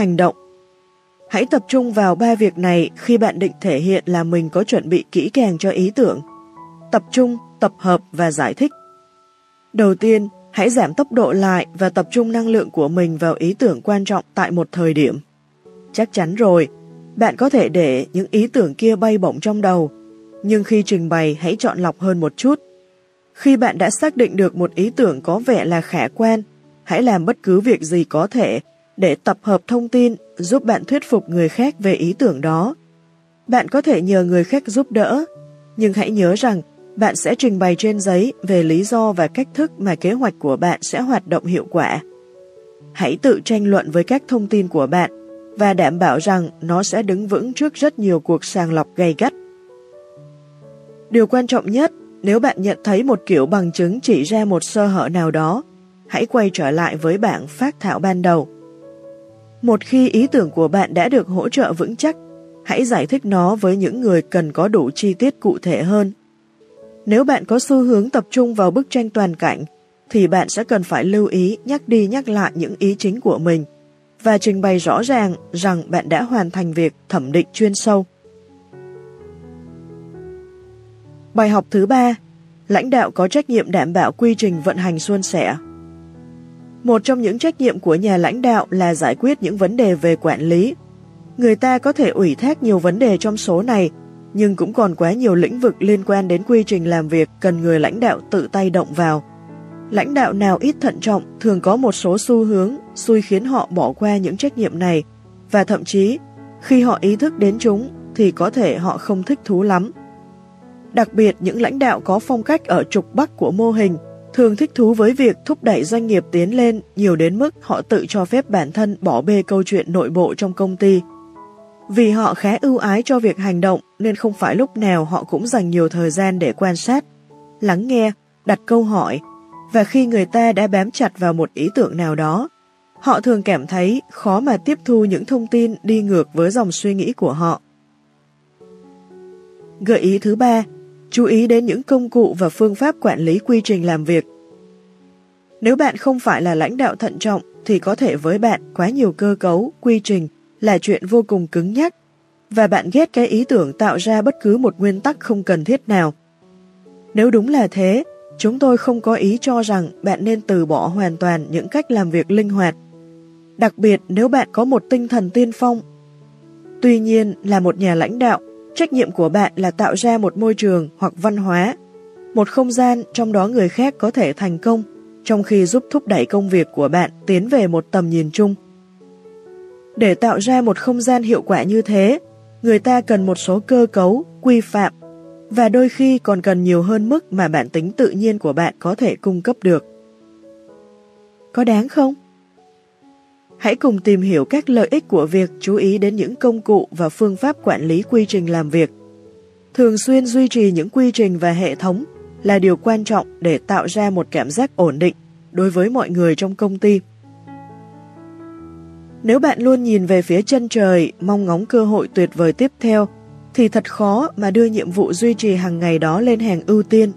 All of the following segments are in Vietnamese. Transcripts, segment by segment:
hành động. Hãy tập trung vào ba việc này khi bạn định thể hiện là mình có chuẩn bị kỹ càng cho ý tưởng. Tập trung, tập hợp và giải thích. Đầu tiên, hãy giảm tốc độ lại và tập trung năng lượng của mình vào ý tưởng quan trọng tại một thời điểm. Chắc chắn rồi, bạn có thể để những ý tưởng kia bay bổng trong đầu, nhưng khi trình bày hãy chọn lọc hơn một chút. Khi bạn đã xác định được một ý tưởng có vẻ là khả quan, hãy làm bất cứ việc gì có thể để tập hợp thông tin giúp bạn thuyết phục người khác về ý tưởng đó. Bạn có thể nhờ người khác giúp đỡ, nhưng hãy nhớ rằng bạn sẽ trình bày trên giấy về lý do và cách thức mà kế hoạch của bạn sẽ hoạt động hiệu quả. Hãy tự tranh luận với các thông tin của bạn và đảm bảo rằng nó sẽ đứng vững trước rất nhiều cuộc sàng lọc gay gắt. Điều quan trọng nhất, nếu bạn nhận thấy một kiểu bằng chứng chỉ ra một sơ hở nào đó, hãy quay trở lại với bảng phát thảo ban đầu. Một khi ý tưởng của bạn đã được hỗ trợ vững chắc, hãy giải thích nó với những người cần có đủ chi tiết cụ thể hơn. Nếu bạn có xu hướng tập trung vào bức tranh toàn cảnh, thì bạn sẽ cần phải lưu ý nhắc đi nhắc lại những ý chính của mình và trình bày rõ ràng rằng bạn đã hoàn thành việc thẩm định chuyên sâu. Bài học thứ ba, lãnh đạo có trách nhiệm đảm bảo quy trình vận hành suôn sẻ. Một trong những trách nhiệm của nhà lãnh đạo là giải quyết những vấn đề về quản lý. Người ta có thể ủy thác nhiều vấn đề trong số này, nhưng cũng còn quá nhiều lĩnh vực liên quan đến quy trình làm việc cần người lãnh đạo tự tay động vào. Lãnh đạo nào ít thận trọng thường có một số xu hướng xui khiến họ bỏ qua những trách nhiệm này và thậm chí khi họ ý thức đến chúng thì có thể họ không thích thú lắm. Đặc biệt những lãnh đạo có phong cách ở trục bắc của mô hình thường thích thú với việc thúc đẩy doanh nghiệp tiến lên nhiều đến mức họ tự cho phép bản thân bỏ bê câu chuyện nội bộ trong công ty. Vì họ khá ưu ái cho việc hành động nên không phải lúc nào họ cũng dành nhiều thời gian để quan sát, lắng nghe, đặt câu hỏi và khi người ta đã bám chặt vào một ý tưởng nào đó, họ thường cảm thấy khó mà tiếp thu những thông tin đi ngược với dòng suy nghĩ của họ. Gợi ý thứ ba Chú ý đến những công cụ và phương pháp quản lý quy trình làm việc. Nếu bạn không phải là lãnh đạo thận trọng thì có thể với bạn quá nhiều cơ cấu, quy trình là chuyện vô cùng cứng nhắc và bạn ghét cái ý tưởng tạo ra bất cứ một nguyên tắc không cần thiết nào. Nếu đúng là thế, chúng tôi không có ý cho rằng bạn nên từ bỏ hoàn toàn những cách làm việc linh hoạt. Đặc biệt nếu bạn có một tinh thần tiên phong. Tuy nhiên, là một nhà lãnh đạo, Trách nhiệm của bạn là tạo ra một môi trường hoặc văn hóa, một không gian trong đó người khác có thể thành công, trong khi giúp thúc đẩy công việc của bạn tiến về một tầm nhìn chung. Để tạo ra một không gian hiệu quả như thế, người ta cần một số cơ cấu, quy phạm, và đôi khi còn cần nhiều hơn mức mà bản tính tự nhiên của bạn có thể cung cấp được. Có đáng không? Hãy cùng tìm hiểu các lợi ích của việc chú ý đến những công cụ và phương pháp quản lý quy trình làm việc. Thường xuyên duy trì những quy trình và hệ thống là điều quan trọng để tạo ra một cảm giác ổn định đối với mọi người trong công ty. Nếu bạn luôn nhìn về phía chân trời, mong ngóng cơ hội tuyệt vời tiếp theo, thì thật khó mà đưa nhiệm vụ duy trì hàng ngày đó lên hàng ưu tiên.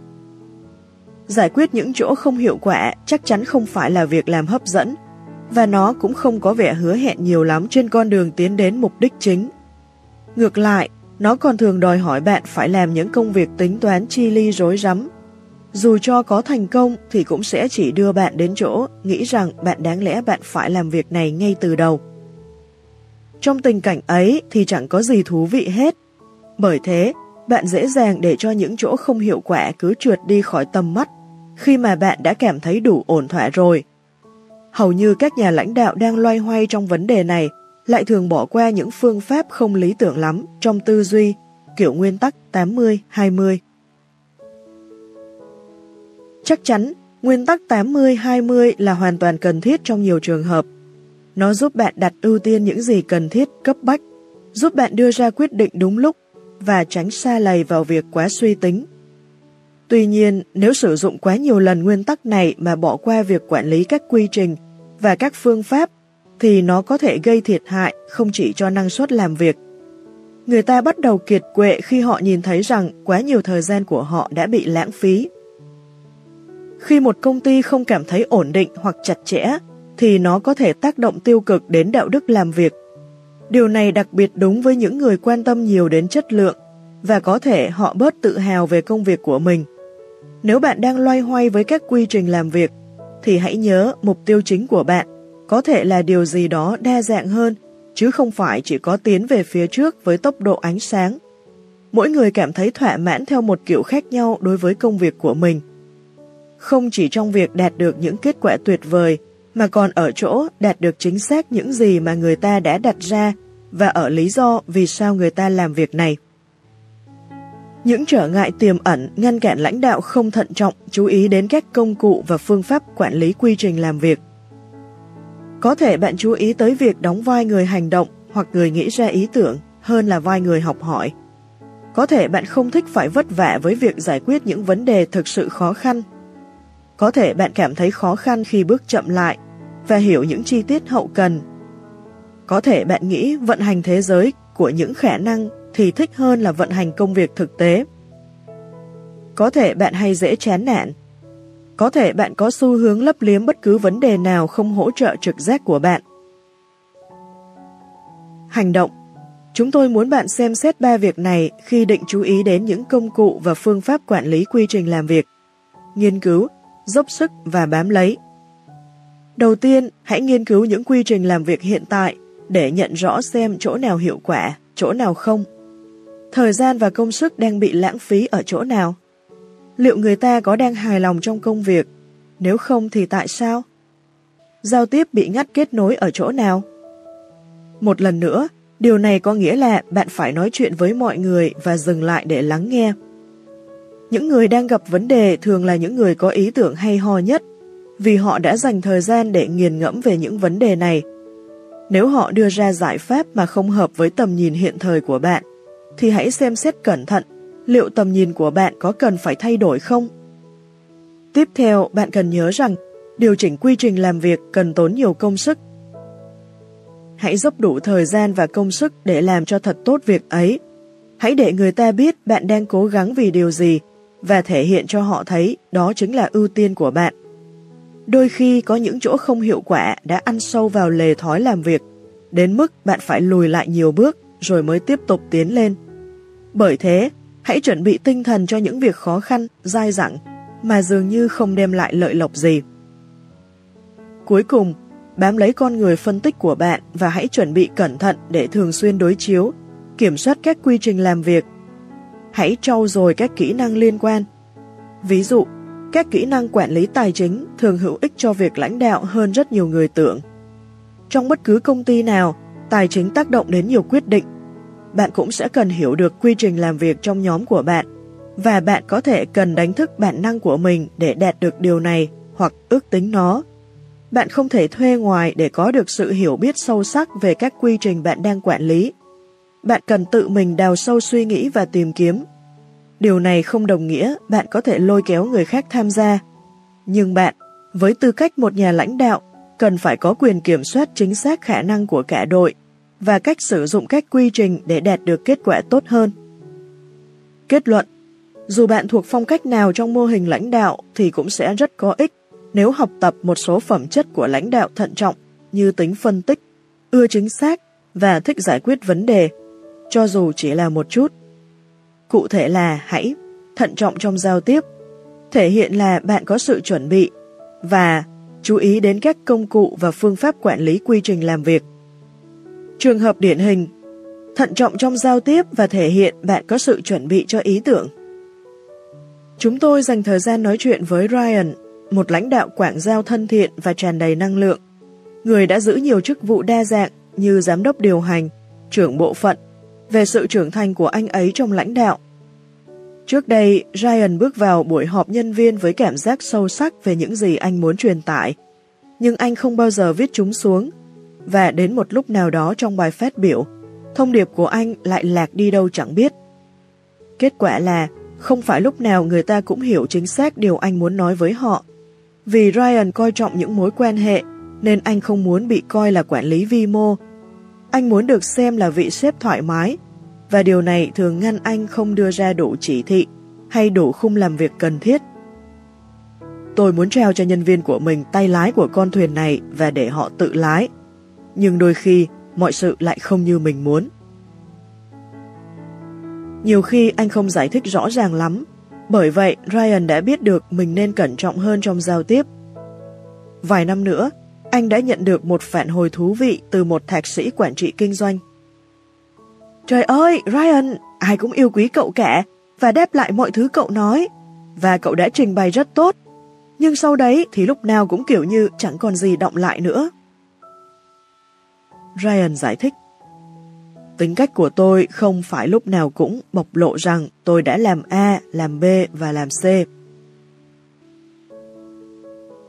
Giải quyết những chỗ không hiệu quả chắc chắn không phải là việc làm hấp dẫn, và nó cũng không có vẻ hứa hẹn nhiều lắm trên con đường tiến đến mục đích chính. Ngược lại, nó còn thường đòi hỏi bạn phải làm những công việc tính toán chi ly rối rắm. Dù cho có thành công thì cũng sẽ chỉ đưa bạn đến chỗ nghĩ rằng bạn đáng lẽ bạn phải làm việc này ngay từ đầu. Trong tình cảnh ấy thì chẳng có gì thú vị hết. Bởi thế, bạn dễ dàng để cho những chỗ không hiệu quả cứ trượt đi khỏi tầm mắt khi mà bạn đã cảm thấy đủ ổn thỏa rồi Hầu như các nhà lãnh đạo đang loay hoay trong vấn đề này lại thường bỏ qua những phương pháp không lý tưởng lắm trong tư duy, kiểu nguyên tắc 80-20. Chắc chắn, nguyên tắc 80-20 là hoàn toàn cần thiết trong nhiều trường hợp. Nó giúp bạn đặt ưu tiên những gì cần thiết cấp bách, giúp bạn đưa ra quyết định đúng lúc và tránh xa lầy vào việc quá suy tính. Tuy nhiên, nếu sử dụng quá nhiều lần nguyên tắc này mà bỏ qua việc quản lý các quy trình và các phương pháp, thì nó có thể gây thiệt hại không chỉ cho năng suất làm việc. Người ta bắt đầu kiệt quệ khi họ nhìn thấy rằng quá nhiều thời gian của họ đã bị lãng phí. Khi một công ty không cảm thấy ổn định hoặc chặt chẽ, thì nó có thể tác động tiêu cực đến đạo đức làm việc. Điều này đặc biệt đúng với những người quan tâm nhiều đến chất lượng và có thể họ bớt tự hào về công việc của mình. Nếu bạn đang loay hoay với các quy trình làm việc, thì hãy nhớ mục tiêu chính của bạn có thể là điều gì đó đa dạng hơn, chứ không phải chỉ có tiến về phía trước với tốc độ ánh sáng. Mỗi người cảm thấy thỏa mãn theo một kiểu khác nhau đối với công việc của mình. Không chỉ trong việc đạt được những kết quả tuyệt vời, mà còn ở chỗ đạt được chính xác những gì mà người ta đã đặt ra và ở lý do vì sao người ta làm việc này. Những trở ngại tiềm ẩn, ngăn cản lãnh đạo không thận trọng, chú ý đến các công cụ và phương pháp quản lý quy trình làm việc. Có thể bạn chú ý tới việc đóng vai người hành động hoặc người nghĩ ra ý tưởng hơn là vai người học hỏi. Có thể bạn không thích phải vất vả với việc giải quyết những vấn đề thực sự khó khăn. Có thể bạn cảm thấy khó khăn khi bước chậm lại và hiểu những chi tiết hậu cần. Có thể bạn nghĩ vận hành thế giới của những khả năng thì thích hơn là vận hành công việc thực tế. Có thể bạn hay dễ chán nản. Có thể bạn có xu hướng lấp liếm bất cứ vấn đề nào không hỗ trợ trực giác của bạn. Hành động Chúng tôi muốn bạn xem xét ba việc này khi định chú ý đến những công cụ và phương pháp quản lý quy trình làm việc. Nghiên cứu, dốc sức và bám lấy. Đầu tiên, hãy nghiên cứu những quy trình làm việc hiện tại để nhận rõ xem chỗ nào hiệu quả, chỗ nào không. Thời gian và công sức đang bị lãng phí ở chỗ nào? Liệu người ta có đang hài lòng trong công việc? Nếu không thì tại sao? Giao tiếp bị ngắt kết nối ở chỗ nào? Một lần nữa, điều này có nghĩa là bạn phải nói chuyện với mọi người và dừng lại để lắng nghe. Những người đang gặp vấn đề thường là những người có ý tưởng hay ho nhất, vì họ đã dành thời gian để nghiền ngẫm về những vấn đề này. Nếu họ đưa ra giải pháp mà không hợp với tầm nhìn hiện thời của bạn, thì hãy xem xét cẩn thận liệu tầm nhìn của bạn có cần phải thay đổi không. Tiếp theo, bạn cần nhớ rằng điều chỉnh quy trình làm việc cần tốn nhiều công sức. Hãy dốc đủ thời gian và công sức để làm cho thật tốt việc ấy. Hãy để người ta biết bạn đang cố gắng vì điều gì và thể hiện cho họ thấy đó chính là ưu tiên của bạn. Đôi khi có những chỗ không hiệu quả đã ăn sâu vào lề thói làm việc, đến mức bạn phải lùi lại nhiều bước rồi mới tiếp tục tiến lên. Bởi thế, hãy chuẩn bị tinh thần cho những việc khó khăn, dai dẳng, mà dường như không đem lại lợi lộc gì. Cuối cùng, bám lấy con người phân tích của bạn và hãy chuẩn bị cẩn thận để thường xuyên đối chiếu, kiểm soát các quy trình làm việc. Hãy trau dồi các kỹ năng liên quan. Ví dụ, các kỹ năng quản lý tài chính thường hữu ích cho việc lãnh đạo hơn rất nhiều người tưởng. Trong bất cứ công ty nào, tài chính tác động đến nhiều quyết định bạn cũng sẽ cần hiểu được quy trình làm việc trong nhóm của bạn và bạn có thể cần đánh thức bản năng của mình để đạt được điều này hoặc ước tính nó. Bạn không thể thuê ngoài để có được sự hiểu biết sâu sắc về các quy trình bạn đang quản lý. Bạn cần tự mình đào sâu suy nghĩ và tìm kiếm. Điều này không đồng nghĩa bạn có thể lôi kéo người khác tham gia. Nhưng bạn, với tư cách một nhà lãnh đạo, cần phải có quyền kiểm soát chính xác khả năng của cả đội và cách sử dụng các quy trình để đạt được kết quả tốt hơn. Kết luận Dù bạn thuộc phong cách nào trong mô hình lãnh đạo thì cũng sẽ rất có ích nếu học tập một số phẩm chất của lãnh đạo thận trọng như tính phân tích, ưa chính xác và thích giải quyết vấn đề, cho dù chỉ là một chút. Cụ thể là hãy thận trọng trong giao tiếp, thể hiện là bạn có sự chuẩn bị và chú ý đến các công cụ và phương pháp quản lý quy trình làm việc. Trường hợp điển hình, thận trọng trong giao tiếp và thể hiện bạn có sự chuẩn bị cho ý tưởng. Chúng tôi dành thời gian nói chuyện với Ryan, một lãnh đạo quảng giao thân thiện và tràn đầy năng lượng, người đã giữ nhiều chức vụ đa dạng như giám đốc điều hành, trưởng bộ phận, về sự trưởng thành của anh ấy trong lãnh đạo. Trước đây, Ryan bước vào buổi họp nhân viên với cảm giác sâu sắc về những gì anh muốn truyền tải, nhưng anh không bao giờ viết chúng xuống và đến một lúc nào đó trong bài phát biểu, thông điệp của anh lại lạc đi đâu chẳng biết. Kết quả là không phải lúc nào người ta cũng hiểu chính xác điều anh muốn nói với họ. Vì Ryan coi trọng những mối quan hệ, nên anh không muốn bị coi là quản lý vi mô. Anh muốn được xem là vị sếp thoải mái, và điều này thường ngăn anh không đưa ra đủ chỉ thị hay đủ khung làm việc cần thiết. Tôi muốn trao cho nhân viên của mình tay lái của con thuyền này và để họ tự lái. Nhưng đôi khi, mọi sự lại không như mình muốn. Nhiều khi anh không giải thích rõ ràng lắm, bởi vậy Ryan đã biết được mình nên cẩn trọng hơn trong giao tiếp. Vài năm nữa, anh đã nhận được một phản hồi thú vị từ một thạc sĩ quản trị kinh doanh. Trời ơi, Ryan, ai cũng yêu quý cậu cả và đáp lại mọi thứ cậu nói. Và cậu đã trình bày rất tốt. Nhưng sau đấy thì lúc nào cũng kiểu như chẳng còn gì động lại nữa. Ryan giải thích. Tính cách của tôi không phải lúc nào cũng bộc lộ rằng tôi đã làm A, làm B và làm C.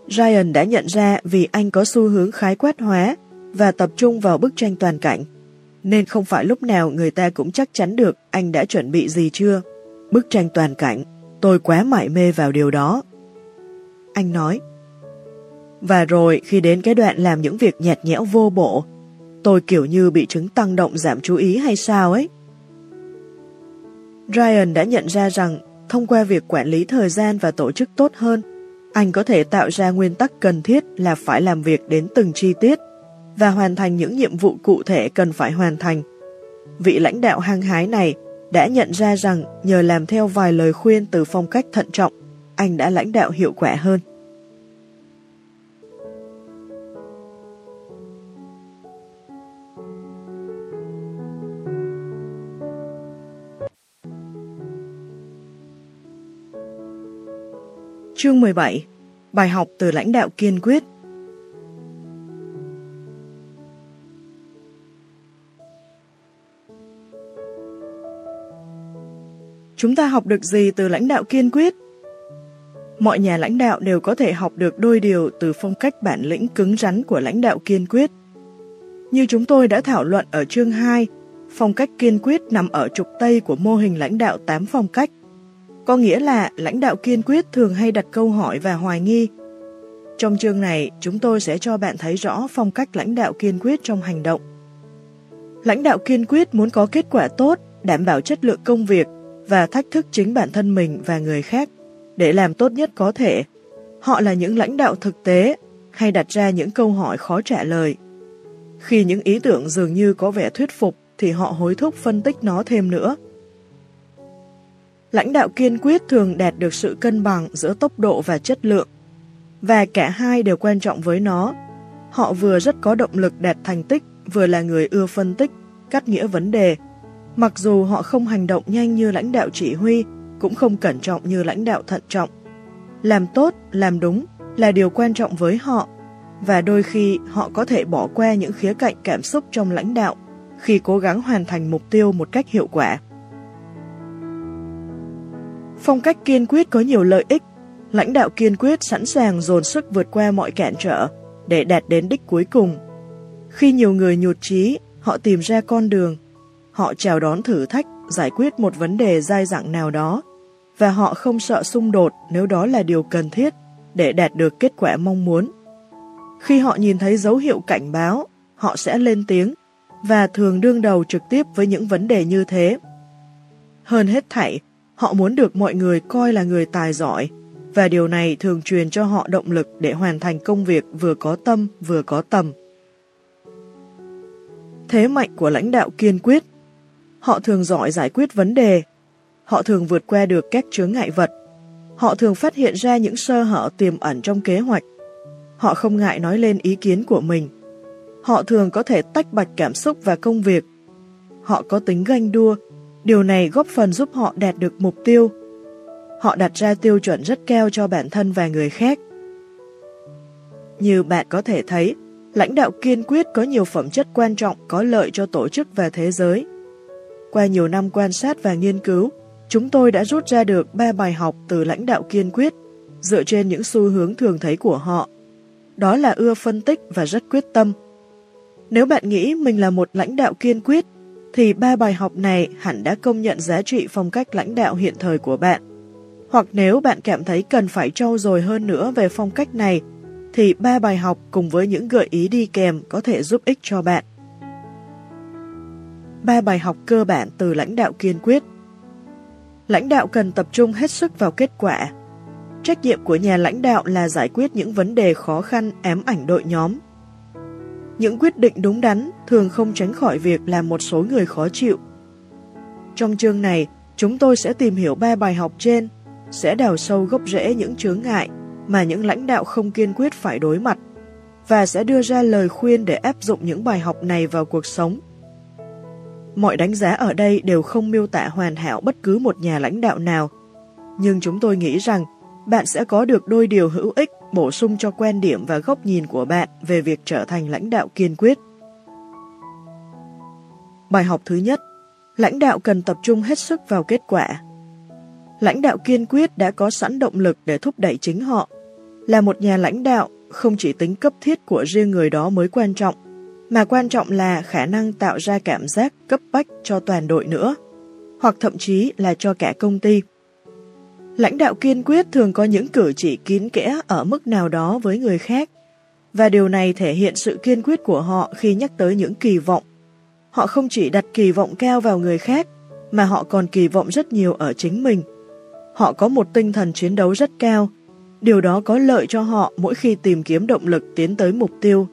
Ryan đã nhận ra vì anh có xu hướng khái quát hóa và tập trung vào bức tranh toàn cảnh, nên không phải lúc nào người ta cũng chắc chắn được anh đã chuẩn bị gì chưa. Bức tranh toàn cảnh, tôi quá mải mê vào điều đó. Anh nói, và rồi khi đến cái đoạn làm những việc nhạt nhẽo vô bộ, tôi kiểu như bị chứng tăng động giảm chú ý hay sao ấy. Ryan đã nhận ra rằng thông qua việc quản lý thời gian và tổ chức tốt hơn, anh có thể tạo ra nguyên tắc cần thiết là phải làm việc đến từng chi tiết và hoàn thành những nhiệm vụ cụ thể cần phải hoàn thành. Vị lãnh đạo hăng hái này đã nhận ra rằng nhờ làm theo vài lời khuyên từ phong cách thận trọng, anh đã lãnh đạo hiệu quả hơn. Chương 17 Bài học từ lãnh đạo kiên quyết Chúng ta học được gì từ lãnh đạo kiên quyết? Mọi nhà lãnh đạo đều có thể học được đôi điều từ phong cách bản lĩnh cứng rắn của lãnh đạo kiên quyết. Như chúng tôi đã thảo luận ở chương 2, phong cách kiên quyết nằm ở trục Tây của mô hình lãnh đạo 8 phong cách. Có nghĩa là lãnh đạo kiên quyết thường hay đặt câu hỏi và hoài nghi. Trong chương này, chúng tôi sẽ cho bạn thấy rõ phong cách lãnh đạo kiên quyết trong hành động. Lãnh đạo kiên quyết muốn có kết quả tốt, đảm bảo chất lượng công việc và thách thức chính bản thân mình và người khác để làm tốt nhất có thể. Họ là những lãnh đạo thực tế hay đặt ra những câu hỏi khó trả lời. Khi những ý tưởng dường như có vẻ thuyết phục thì họ hối thúc phân tích nó thêm nữa lãnh đạo kiên quyết thường đạt được sự cân bằng giữa tốc độ và chất lượng. Và cả hai đều quan trọng với nó. Họ vừa rất có động lực đạt thành tích, vừa là người ưa phân tích, cắt nghĩa vấn đề. Mặc dù họ không hành động nhanh như lãnh đạo chỉ huy, cũng không cẩn trọng như lãnh đạo thận trọng. Làm tốt, làm đúng là điều quan trọng với họ, và đôi khi họ có thể bỏ qua những khía cạnh cảm xúc trong lãnh đạo khi cố gắng hoàn thành mục tiêu một cách hiệu quả. Phong cách kiên quyết có nhiều lợi ích. Lãnh đạo kiên quyết sẵn sàng dồn sức vượt qua mọi cản trở để đạt đến đích cuối cùng. Khi nhiều người nhụt chí, họ tìm ra con đường. Họ chào đón thử thách, giải quyết một vấn đề dai dẳng nào đó, và họ không sợ xung đột nếu đó là điều cần thiết để đạt được kết quả mong muốn. Khi họ nhìn thấy dấu hiệu cảnh báo, họ sẽ lên tiếng và thường đương đầu trực tiếp với những vấn đề như thế. Hơn hết thảy, Họ muốn được mọi người coi là người tài giỏi, và điều này thường truyền cho họ động lực để hoàn thành công việc vừa có tâm vừa có tầm. Thế mạnh của lãnh đạo kiên quyết. Họ thường giỏi giải quyết vấn đề, họ thường vượt qua được các chướng ngại vật, họ thường phát hiện ra những sơ hở tiềm ẩn trong kế hoạch, họ không ngại nói lên ý kiến của mình, họ thường có thể tách bạch cảm xúc và công việc, họ có tính ganh đua Điều này góp phần giúp họ đạt được mục tiêu. Họ đặt ra tiêu chuẩn rất cao cho bản thân và người khác. Như bạn có thể thấy, lãnh đạo kiên quyết có nhiều phẩm chất quan trọng có lợi cho tổ chức và thế giới. Qua nhiều năm quan sát và nghiên cứu, chúng tôi đã rút ra được ba bài học từ lãnh đạo kiên quyết dựa trên những xu hướng thường thấy của họ. Đó là ưa phân tích và rất quyết tâm. Nếu bạn nghĩ mình là một lãnh đạo kiên quyết, thì ba bài học này hẳn đã công nhận giá trị phong cách lãnh đạo hiện thời của bạn. Hoặc nếu bạn cảm thấy cần phải trau dồi hơn nữa về phong cách này, thì ba bài học cùng với những gợi ý đi kèm có thể giúp ích cho bạn. Ba bài học cơ bản từ lãnh đạo kiên quyết Lãnh đạo cần tập trung hết sức vào kết quả. Trách nhiệm của nhà lãnh đạo là giải quyết những vấn đề khó khăn ém ảnh đội nhóm. Những quyết định đúng đắn thường không tránh khỏi việc làm một số người khó chịu. Trong chương này, chúng tôi sẽ tìm hiểu ba bài học trên, sẽ đào sâu gốc rễ những chướng ngại mà những lãnh đạo không kiên quyết phải đối mặt và sẽ đưa ra lời khuyên để áp dụng những bài học này vào cuộc sống. Mọi đánh giá ở đây đều không miêu tả hoàn hảo bất cứ một nhà lãnh đạo nào, nhưng chúng tôi nghĩ rằng bạn sẽ có được đôi điều hữu ích bổ sung cho quan điểm và góc nhìn của bạn về việc trở thành lãnh đạo kiên quyết. Bài học thứ nhất, lãnh đạo cần tập trung hết sức vào kết quả. Lãnh đạo kiên quyết đã có sẵn động lực để thúc đẩy chính họ. Là một nhà lãnh đạo, không chỉ tính cấp thiết của riêng người đó mới quan trọng, mà quan trọng là khả năng tạo ra cảm giác cấp bách cho toàn đội nữa, hoặc thậm chí là cho cả công ty. Lãnh đạo kiên quyết thường có những cử chỉ kín kẽ ở mức nào đó với người khác, và điều này thể hiện sự kiên quyết của họ khi nhắc tới những kỳ vọng. Họ không chỉ đặt kỳ vọng cao vào người khác, mà họ còn kỳ vọng rất nhiều ở chính mình. Họ có một tinh thần chiến đấu rất cao, điều đó có lợi cho họ mỗi khi tìm kiếm động lực tiến tới mục tiêu.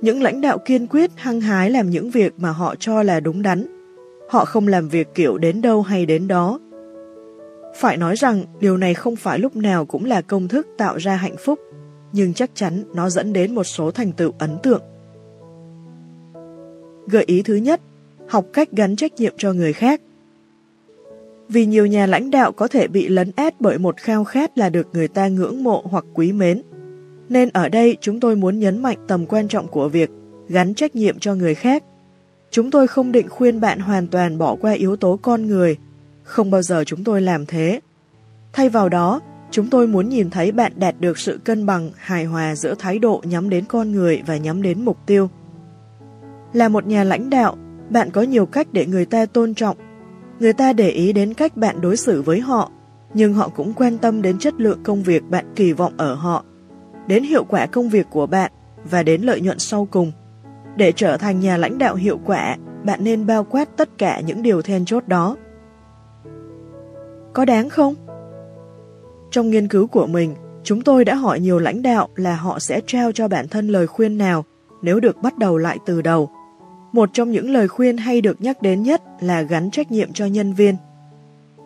Những lãnh đạo kiên quyết hăng hái làm những việc mà họ cho là đúng đắn. Họ không làm việc kiểu đến đâu hay đến đó, phải nói rằng điều này không phải lúc nào cũng là công thức tạo ra hạnh phúc, nhưng chắc chắn nó dẫn đến một số thành tựu ấn tượng. Gợi ý thứ nhất, học cách gắn trách nhiệm cho người khác. Vì nhiều nhà lãnh đạo có thể bị lấn át bởi một khao khát là được người ta ngưỡng mộ hoặc quý mến. Nên ở đây chúng tôi muốn nhấn mạnh tầm quan trọng của việc gắn trách nhiệm cho người khác. Chúng tôi không định khuyên bạn hoàn toàn bỏ qua yếu tố con người không bao giờ chúng tôi làm thế. Thay vào đó, chúng tôi muốn nhìn thấy bạn đạt được sự cân bằng, hài hòa giữa thái độ nhắm đến con người và nhắm đến mục tiêu. Là một nhà lãnh đạo, bạn có nhiều cách để người ta tôn trọng. Người ta để ý đến cách bạn đối xử với họ, nhưng họ cũng quan tâm đến chất lượng công việc bạn kỳ vọng ở họ, đến hiệu quả công việc của bạn và đến lợi nhuận sau cùng. Để trở thành nhà lãnh đạo hiệu quả, bạn nên bao quát tất cả những điều then chốt đó. Có đáng không? Trong nghiên cứu của mình, chúng tôi đã hỏi nhiều lãnh đạo là họ sẽ trao cho bản thân lời khuyên nào nếu được bắt đầu lại từ đầu. Một trong những lời khuyên hay được nhắc đến nhất là gắn trách nhiệm cho nhân viên.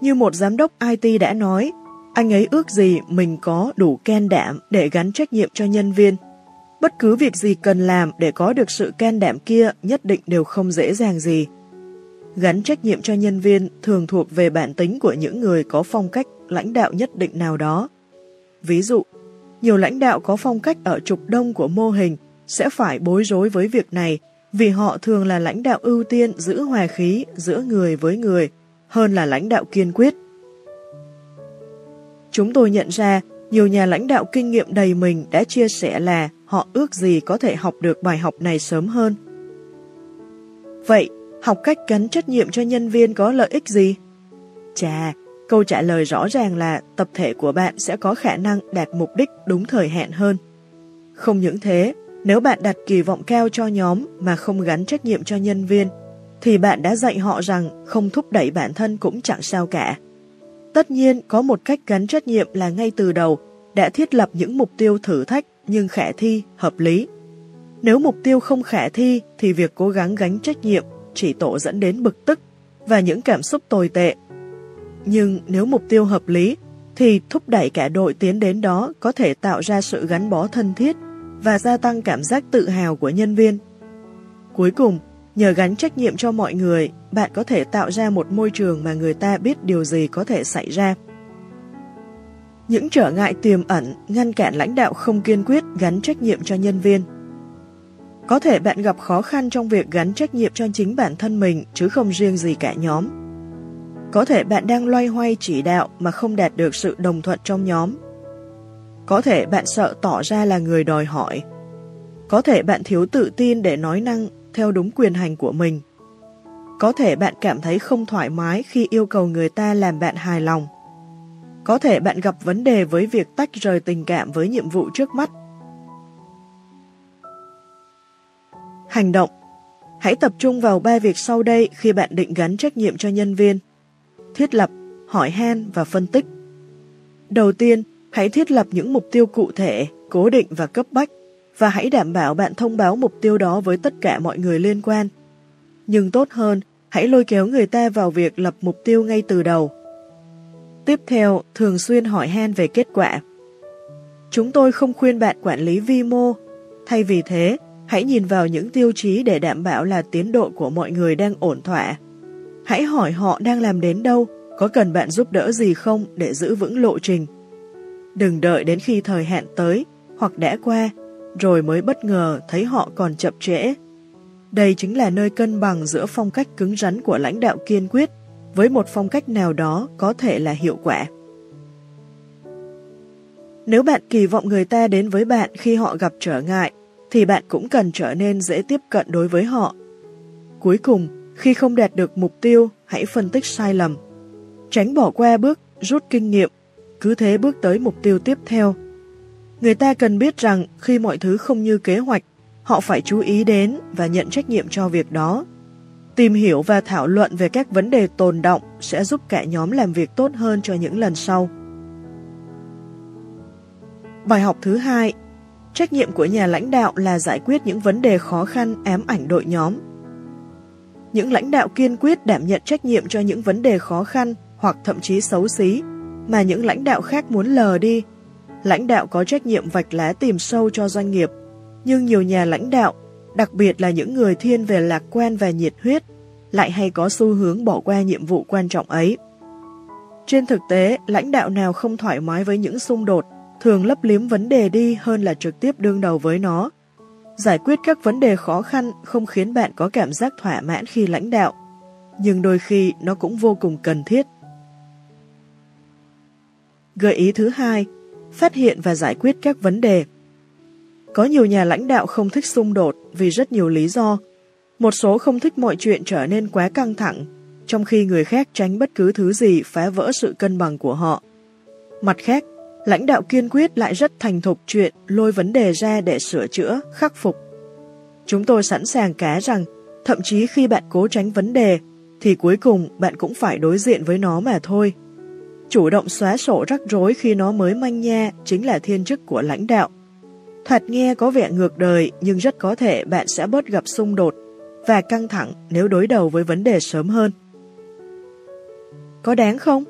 Như một giám đốc IT đã nói, anh ấy ước gì mình có đủ can đảm để gắn trách nhiệm cho nhân viên. Bất cứ việc gì cần làm để có được sự can đảm kia nhất định đều không dễ dàng gì gắn trách nhiệm cho nhân viên thường thuộc về bản tính của những người có phong cách lãnh đạo nhất định nào đó. Ví dụ, nhiều lãnh đạo có phong cách ở trục đông của mô hình sẽ phải bối rối với việc này vì họ thường là lãnh đạo ưu tiên giữ hòa khí giữa người với người hơn là lãnh đạo kiên quyết. Chúng tôi nhận ra nhiều nhà lãnh đạo kinh nghiệm đầy mình đã chia sẻ là họ ước gì có thể học được bài học này sớm hơn. Vậy, học cách gắn trách nhiệm cho nhân viên có lợi ích gì? Chà, câu trả lời rõ ràng là tập thể của bạn sẽ có khả năng đạt mục đích đúng thời hạn hơn. Không những thế, nếu bạn đặt kỳ vọng cao cho nhóm mà không gắn trách nhiệm cho nhân viên, thì bạn đã dạy họ rằng không thúc đẩy bản thân cũng chẳng sao cả. Tất nhiên, có một cách gắn trách nhiệm là ngay từ đầu đã thiết lập những mục tiêu thử thách nhưng khả thi, hợp lý. Nếu mục tiêu không khả thi thì việc cố gắng gánh trách nhiệm chỉ tổ dẫn đến bực tức và những cảm xúc tồi tệ. Nhưng nếu mục tiêu hợp lý, thì thúc đẩy cả đội tiến đến đó có thể tạo ra sự gắn bó thân thiết và gia tăng cảm giác tự hào của nhân viên. Cuối cùng, nhờ gắn trách nhiệm cho mọi người, bạn có thể tạo ra một môi trường mà người ta biết điều gì có thể xảy ra. Những trở ngại tiềm ẩn ngăn cản lãnh đạo không kiên quyết gắn trách nhiệm cho nhân viên có thể bạn gặp khó khăn trong việc gắn trách nhiệm cho chính bản thân mình, chứ không riêng gì cả nhóm. Có thể bạn đang loay hoay chỉ đạo mà không đạt được sự đồng thuận trong nhóm. Có thể bạn sợ tỏ ra là người đòi hỏi. Có thể bạn thiếu tự tin để nói năng theo đúng quyền hành của mình. Có thể bạn cảm thấy không thoải mái khi yêu cầu người ta làm bạn hài lòng. Có thể bạn gặp vấn đề với việc tách rời tình cảm với nhiệm vụ trước mắt Hành động Hãy tập trung vào ba việc sau đây khi bạn định gắn trách nhiệm cho nhân viên. Thiết lập, hỏi han và phân tích. Đầu tiên, Hãy thiết lập những mục tiêu cụ thể, cố định và cấp bách và hãy đảm bảo bạn thông báo mục tiêu đó với tất cả mọi người liên quan. Nhưng tốt hơn, hãy lôi kéo người ta vào việc lập mục tiêu ngay từ đầu. Tiếp theo, thường xuyên hỏi han về kết quả. Chúng tôi không khuyên bạn quản lý vi mô, thay vì thế, hãy nhìn vào những tiêu chí để đảm bảo là tiến độ của mọi người đang ổn thỏa. Hãy hỏi họ đang làm đến đâu, có cần bạn giúp đỡ gì không để giữ vững lộ trình. Đừng đợi đến khi thời hạn tới hoặc đã qua, rồi mới bất ngờ thấy họ còn chậm trễ. Đây chính là nơi cân bằng giữa phong cách cứng rắn của lãnh đạo kiên quyết với một phong cách nào đó có thể là hiệu quả. Nếu bạn kỳ vọng người ta đến với bạn khi họ gặp trở ngại, thì bạn cũng cần trở nên dễ tiếp cận đối với họ. Cuối cùng, khi không đạt được mục tiêu, hãy phân tích sai lầm. Tránh bỏ qua bước, rút kinh nghiệm, cứ thế bước tới mục tiêu tiếp theo. Người ta cần biết rằng khi mọi thứ không như kế hoạch, họ phải chú ý đến và nhận trách nhiệm cho việc đó. Tìm hiểu và thảo luận về các vấn đề tồn động sẽ giúp cả nhóm làm việc tốt hơn cho những lần sau. Bài học thứ hai Trách nhiệm của nhà lãnh đạo là giải quyết những vấn đề khó khăn ám ảnh đội nhóm. Những lãnh đạo kiên quyết đảm nhận trách nhiệm cho những vấn đề khó khăn hoặc thậm chí xấu xí mà những lãnh đạo khác muốn lờ đi. Lãnh đạo có trách nhiệm vạch lá tìm sâu cho doanh nghiệp, nhưng nhiều nhà lãnh đạo, đặc biệt là những người thiên về lạc quan và nhiệt huyết, lại hay có xu hướng bỏ qua nhiệm vụ quan trọng ấy. Trên thực tế, lãnh đạo nào không thoải mái với những xung đột thường lấp liếm vấn đề đi hơn là trực tiếp đương đầu với nó. Giải quyết các vấn đề khó khăn không khiến bạn có cảm giác thỏa mãn khi lãnh đạo, nhưng đôi khi nó cũng vô cùng cần thiết. Gợi ý thứ hai, phát hiện và giải quyết các vấn đề. Có nhiều nhà lãnh đạo không thích xung đột vì rất nhiều lý do. Một số không thích mọi chuyện trở nên quá căng thẳng, trong khi người khác tránh bất cứ thứ gì phá vỡ sự cân bằng của họ. Mặt khác, lãnh đạo kiên quyết lại rất thành thục chuyện lôi vấn đề ra để sửa chữa, khắc phục. Chúng tôi sẵn sàng cá rằng, thậm chí khi bạn cố tránh vấn đề, thì cuối cùng bạn cũng phải đối diện với nó mà thôi. Chủ động xóa sổ rắc rối khi nó mới manh nha chính là thiên chức của lãnh đạo. Thật nghe có vẻ ngược đời nhưng rất có thể bạn sẽ bớt gặp xung đột và căng thẳng nếu đối đầu với vấn đề sớm hơn. Có đáng không?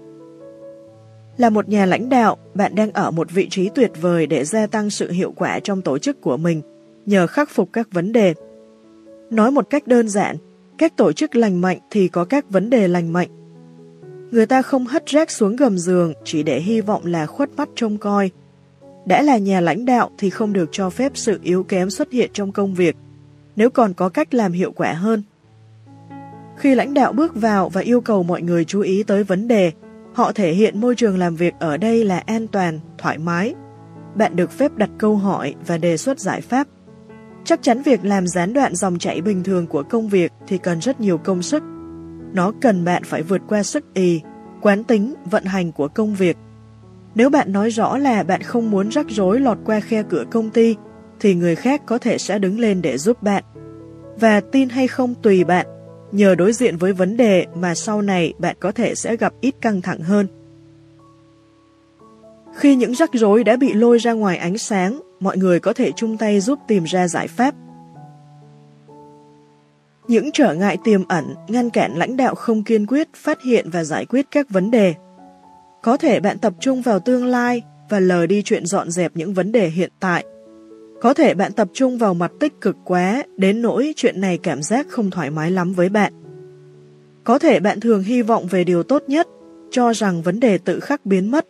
Là một nhà lãnh đạo, bạn đang ở một vị trí tuyệt vời để gia tăng sự hiệu quả trong tổ chức của mình nhờ khắc phục các vấn đề. Nói một cách đơn giản, các tổ chức lành mạnh thì có các vấn đề lành mạnh. Người ta không hất rác xuống gầm giường chỉ để hy vọng là khuất mắt trông coi. Đã là nhà lãnh đạo thì không được cho phép sự yếu kém xuất hiện trong công việc, nếu còn có cách làm hiệu quả hơn. Khi lãnh đạo bước vào và yêu cầu mọi người chú ý tới vấn đề, Họ thể hiện môi trường làm việc ở đây là an toàn, thoải mái. Bạn được phép đặt câu hỏi và đề xuất giải pháp. Chắc chắn việc làm gián đoạn dòng chảy bình thường của công việc thì cần rất nhiều công sức. Nó cần bạn phải vượt qua sức ý, quán tính, vận hành của công việc. Nếu bạn nói rõ là bạn không muốn rắc rối lọt qua khe cửa công ty, thì người khác có thể sẽ đứng lên để giúp bạn. Và tin hay không tùy bạn, nhờ đối diện với vấn đề mà sau này bạn có thể sẽ gặp ít căng thẳng hơn. Khi những rắc rối đã bị lôi ra ngoài ánh sáng, mọi người có thể chung tay giúp tìm ra giải pháp. Những trở ngại tiềm ẩn ngăn cản lãnh đạo không kiên quyết phát hiện và giải quyết các vấn đề. Có thể bạn tập trung vào tương lai và lờ đi chuyện dọn dẹp những vấn đề hiện tại có thể bạn tập trung vào mặt tích cực quá, đến nỗi chuyện này cảm giác không thoải mái lắm với bạn. Có thể bạn thường hy vọng về điều tốt nhất, cho rằng vấn đề tự khắc biến mất.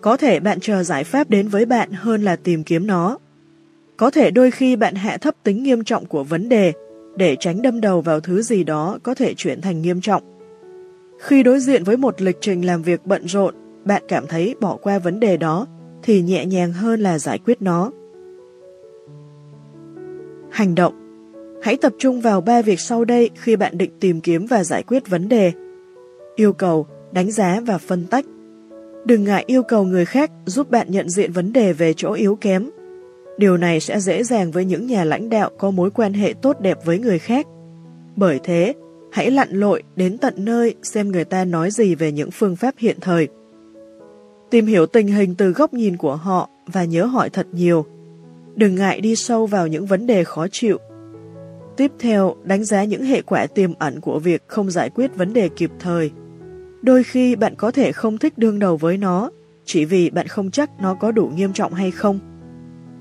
Có thể bạn chờ giải pháp đến với bạn hơn là tìm kiếm nó. Có thể đôi khi bạn hạ thấp tính nghiêm trọng của vấn đề để tránh đâm đầu vào thứ gì đó có thể chuyển thành nghiêm trọng. Khi đối diện với một lịch trình làm việc bận rộn, bạn cảm thấy bỏ qua vấn đề đó thì nhẹ nhàng hơn là giải quyết nó. Hành động Hãy tập trung vào ba việc sau đây khi bạn định tìm kiếm và giải quyết vấn đề. Yêu cầu, đánh giá và phân tách. Đừng ngại yêu cầu người khác giúp bạn nhận diện vấn đề về chỗ yếu kém. Điều này sẽ dễ dàng với những nhà lãnh đạo có mối quan hệ tốt đẹp với người khác. Bởi thế, hãy lặn lội đến tận nơi xem người ta nói gì về những phương pháp hiện thời. Tìm hiểu tình hình từ góc nhìn của họ và nhớ hỏi thật nhiều. Đừng ngại đi sâu vào những vấn đề khó chịu. Tiếp theo, đánh giá những hệ quả tiềm ẩn của việc không giải quyết vấn đề kịp thời. Đôi khi bạn có thể không thích đương đầu với nó, chỉ vì bạn không chắc nó có đủ nghiêm trọng hay không.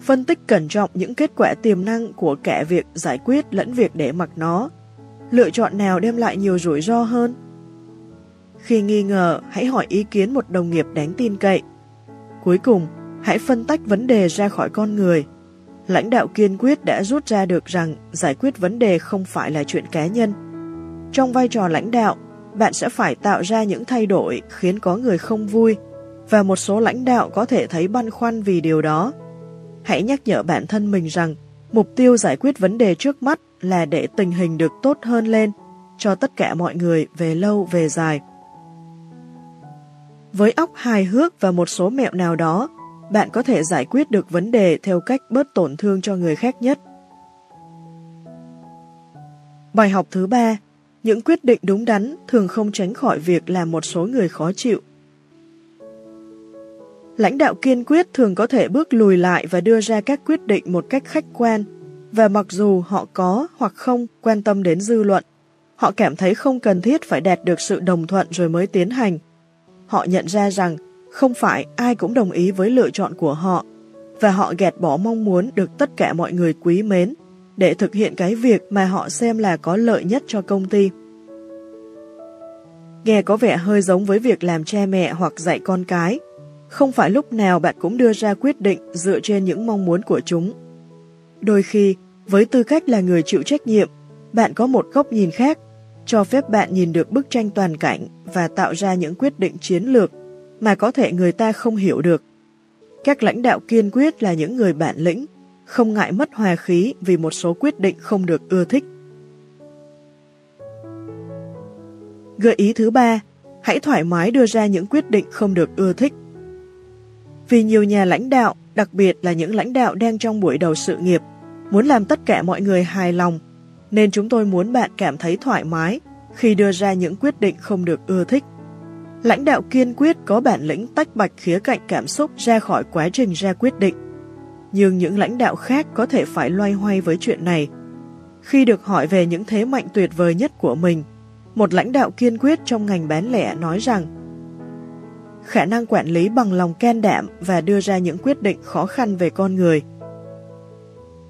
Phân tích cẩn trọng những kết quả tiềm năng của cả việc giải quyết lẫn việc để mặc nó. Lựa chọn nào đem lại nhiều rủi ro hơn? Khi nghi ngờ, hãy hỏi ý kiến một đồng nghiệp đáng tin cậy. Cuối cùng, hãy phân tách vấn đề ra khỏi con người. Lãnh đạo kiên quyết đã rút ra được rằng giải quyết vấn đề không phải là chuyện cá nhân. Trong vai trò lãnh đạo, bạn sẽ phải tạo ra những thay đổi khiến có người không vui, và một số lãnh đạo có thể thấy băn khoăn vì điều đó. Hãy nhắc nhở bản thân mình rằng mục tiêu giải quyết vấn đề trước mắt là để tình hình được tốt hơn lên cho tất cả mọi người về lâu về dài. Với óc hài hước và một số mẹo nào đó, bạn có thể giải quyết được vấn đề theo cách bớt tổn thương cho người khác nhất. Bài học thứ ba, những quyết định đúng đắn thường không tránh khỏi việc làm một số người khó chịu. Lãnh đạo kiên quyết thường có thể bước lùi lại và đưa ra các quyết định một cách khách quan, và mặc dù họ có hoặc không quan tâm đến dư luận, họ cảm thấy không cần thiết phải đạt được sự đồng thuận rồi mới tiến hành. Họ nhận ra rằng không phải ai cũng đồng ý với lựa chọn của họ, và họ gạt bỏ mong muốn được tất cả mọi người quý mến để thực hiện cái việc mà họ xem là có lợi nhất cho công ty. Nghe có vẻ hơi giống với việc làm cha mẹ hoặc dạy con cái, không phải lúc nào bạn cũng đưa ra quyết định dựa trên những mong muốn của chúng. Đôi khi, với tư cách là người chịu trách nhiệm, bạn có một góc nhìn khác, cho phép bạn nhìn được bức tranh toàn cảnh và tạo ra những quyết định chiến lược mà có thể người ta không hiểu được. Các lãnh đạo kiên quyết là những người bản lĩnh, không ngại mất hòa khí vì một số quyết định không được ưa thích. Gợi ý thứ ba, hãy thoải mái đưa ra những quyết định không được ưa thích. Vì nhiều nhà lãnh đạo, đặc biệt là những lãnh đạo đang trong buổi đầu sự nghiệp, muốn làm tất cả mọi người hài lòng, nên chúng tôi muốn bạn cảm thấy thoải mái khi đưa ra những quyết định không được ưa thích. Lãnh đạo kiên quyết có bản lĩnh tách bạch khía cạnh cảm xúc ra khỏi quá trình ra quyết định. Nhưng những lãnh đạo khác có thể phải loay hoay với chuyện này. Khi được hỏi về những thế mạnh tuyệt vời nhất của mình, một lãnh đạo kiên quyết trong ngành bán lẻ nói rằng khả năng quản lý bằng lòng can đảm và đưa ra những quyết định khó khăn về con người.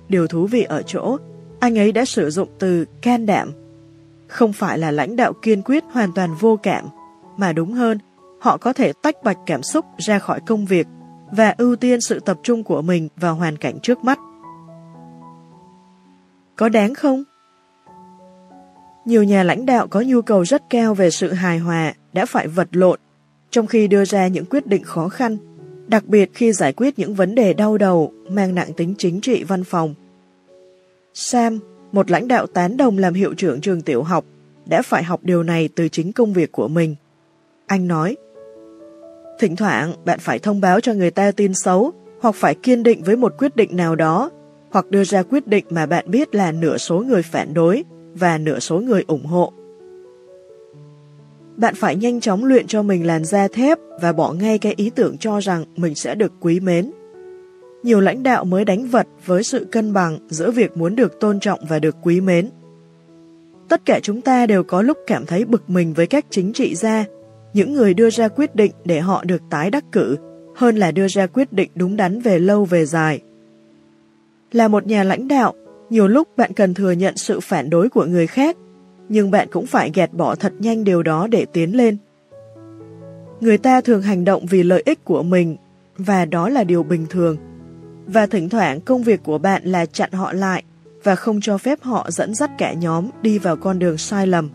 Điều thú vị ở chỗ, anh ấy đã sử dụng từ can đảm. Không phải là lãnh đạo kiên quyết hoàn toàn vô cảm, mà đúng hơn, họ có thể tách bạch cảm xúc ra khỏi công việc và ưu tiên sự tập trung của mình vào hoàn cảnh trước mắt. Có đáng không? Nhiều nhà lãnh đạo có nhu cầu rất cao về sự hài hòa đã phải vật lộn trong khi đưa ra những quyết định khó khăn, đặc biệt khi giải quyết những vấn đề đau đầu mang nặng tính chính trị văn phòng. Sam, một lãnh đạo tán đồng làm hiệu trưởng trường tiểu học, đã phải học điều này từ chính công việc của mình. Anh nói, Thỉnh thoảng bạn phải thông báo cho người ta tin xấu hoặc phải kiên định với một quyết định nào đó hoặc đưa ra quyết định mà bạn biết là nửa số người phản đối và nửa số người ủng hộ. Bạn phải nhanh chóng luyện cho mình làn da thép và bỏ ngay cái ý tưởng cho rằng mình sẽ được quý mến. Nhiều lãnh đạo mới đánh vật với sự cân bằng giữa việc muốn được tôn trọng và được quý mến. Tất cả chúng ta đều có lúc cảm thấy bực mình với các chính trị gia, những người đưa ra quyết định để họ được tái đắc cử, hơn là đưa ra quyết định đúng đắn về lâu về dài. Là một nhà lãnh đạo, nhiều lúc bạn cần thừa nhận sự phản đối của người khác nhưng bạn cũng phải gạt bỏ thật nhanh điều đó để tiến lên. Người ta thường hành động vì lợi ích của mình, và đó là điều bình thường. Và thỉnh thoảng công việc của bạn là chặn họ lại và không cho phép họ dẫn dắt cả nhóm đi vào con đường sai lầm.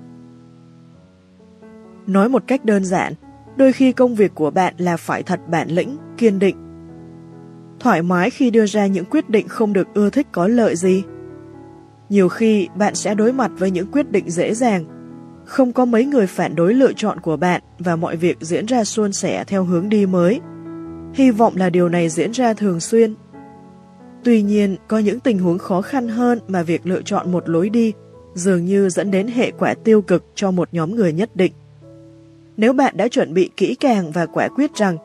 Nói một cách đơn giản, đôi khi công việc của bạn là phải thật bản lĩnh, kiên định. Thoải mái khi đưa ra những quyết định không được ưa thích có lợi gì. Nhiều khi bạn sẽ đối mặt với những quyết định dễ dàng. Không có mấy người phản đối lựa chọn của bạn và mọi việc diễn ra suôn sẻ theo hướng đi mới. Hy vọng là điều này diễn ra thường xuyên. Tuy nhiên, có những tình huống khó khăn hơn mà việc lựa chọn một lối đi dường như dẫn đến hệ quả tiêu cực cho một nhóm người nhất định. Nếu bạn đã chuẩn bị kỹ càng và quả quyết rằng